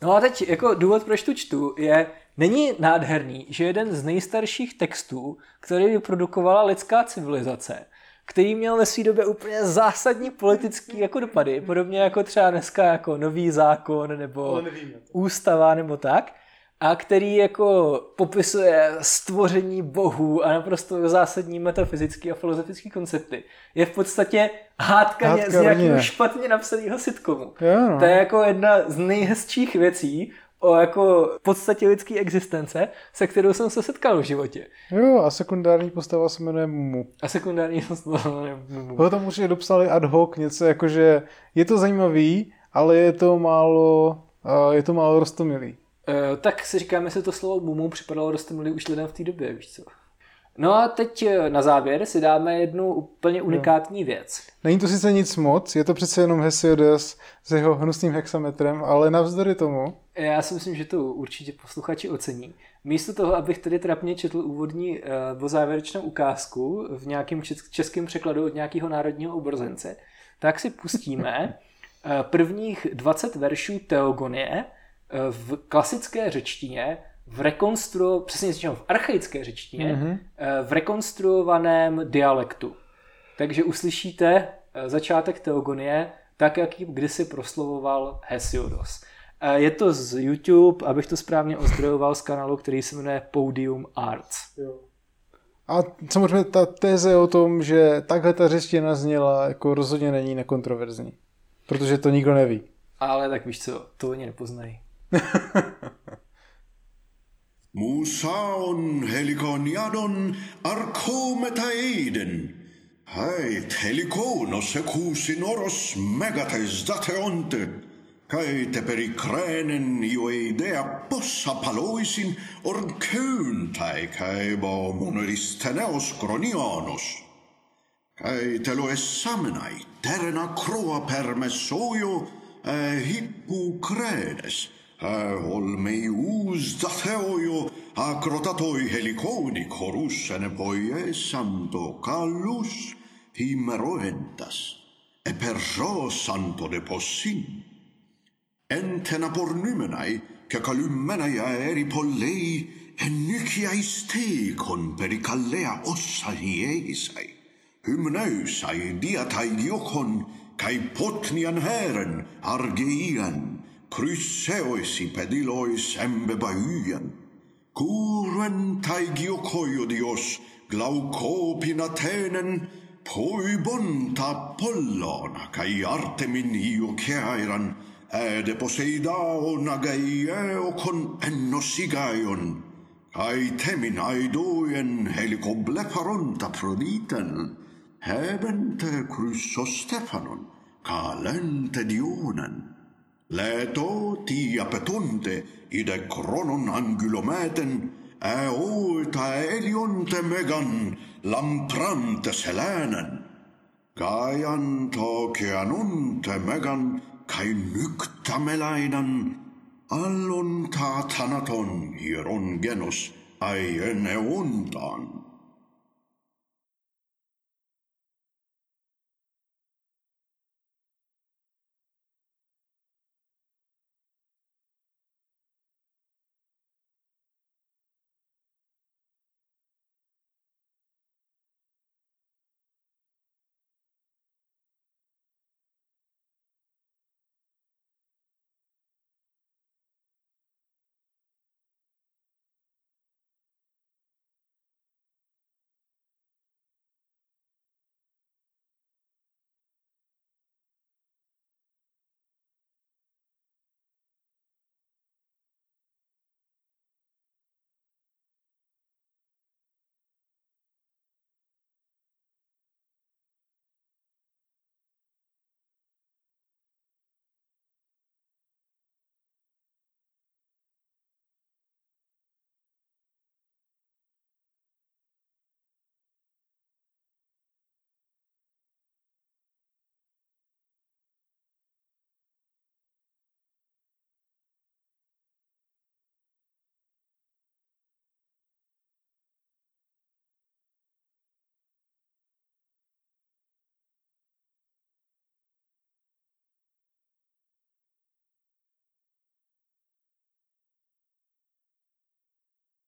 No a teď jako důvod, proč tu čtu, je, není nádherný, že jeden z nejstarších textů, který vyprodukovala lidská civilizace, který měl ve své době úplně zásadní politický jako dopady, podobně jako třeba dneska jako nový zákon nebo ústava nebo tak, a který jako popisuje stvoření bohů a naprosto zásadní metafyzický a filozofický koncepty, je v podstatě hádka, hádka z nějakého špatně napsaného sitcomu. Jo, no. To je jako jedna z nejhezčích věcí o jako podstatě lidské existence, se kterou jsem se setkal v životě. Jo, a sekundární postava se jmenuje Mumu. A sekundární postava se jmenuje Mumu. Ho tam určitě dopsali ad hoc něco jako, že je to zajímavý, ale je to málo, je to málo rostomilý. Uh, tak si říkám, jestli to slovo mumu připadalo rostomilý už lidem v té době, víš co. No a teď eh, na závěr si dáme jednu úplně unikátní věc. Není to sice nic moc, je to přece jenom Hesiodes s jeho hnusným hexametrem, ale navzdory tomu... Já si myslím, že to určitě posluchači ocení. Místo toho, abych tedy trapně četl úvodní uh, závěrečnou ukázku v nějakém českém překladu od nějakého národního obrozence, tak si pustíme uh, prvních 20 veršů Teogonie, v klasické řečtině, v rekonstru, přesně řečeno v archaické řečtině, mm-hmm. v rekonstruovaném dialektu. Takže uslyšíte eh, začátek Teogonie tak, jak ji kdysi proslovoval Hesiodos. Eh, je to z YouTube, abych to správně ozdrojoval z kanálu, který se jmenuje Podium Arts. Jo. A samozřejmě ta téze o tom, že takhle ta řečtina zněla, jako rozhodně není nekontroverzní. Protože to nikdo neví. Ale tak víš co, to oni nepoznají. Musaon helikoniadon arkometaeiden. Hait helikonos ekusin oros megates dateonte. Kai te perikrenen io idea possa paloisin orkyyntai kai bo monoristeneos kronionos. Kai te lo esamenai terena croa per mesoio e eh, hippu credes. Olmei uus datheo jo Ακροτατoi heliconi corussene poie santo callus himeroentas, e perso santo de possin. Entena pornumenai, che calummenai aeri pollei, e nykiais teikon perikallea ossa hiesai. Hymnäysai diatai giokon, kai potnian heren argeian, Κρυσσέοις υπεδήλοις εμπεβαΐεν, κούρεν τα οικοκόιο Διός γλαουκόπιν pollona, ποϊμπον τα Πόλωνα καί άρτεμιν Ιωκέαιραν, έδε Ποσεϊδάον αγαίαιοκον ενωσίγαιον, καί τέμιν αιδόεν χελικομπλεφαρον τα προδίτεν, hebente Christos Stephanon, calente Dionen, Leto ti apetunte ide cronon angulometen e olta elion te megan lamprante selenen. Gaian toceanun anunte megan kai nykta melainan allon ta thanaton hieron genus ai eneontan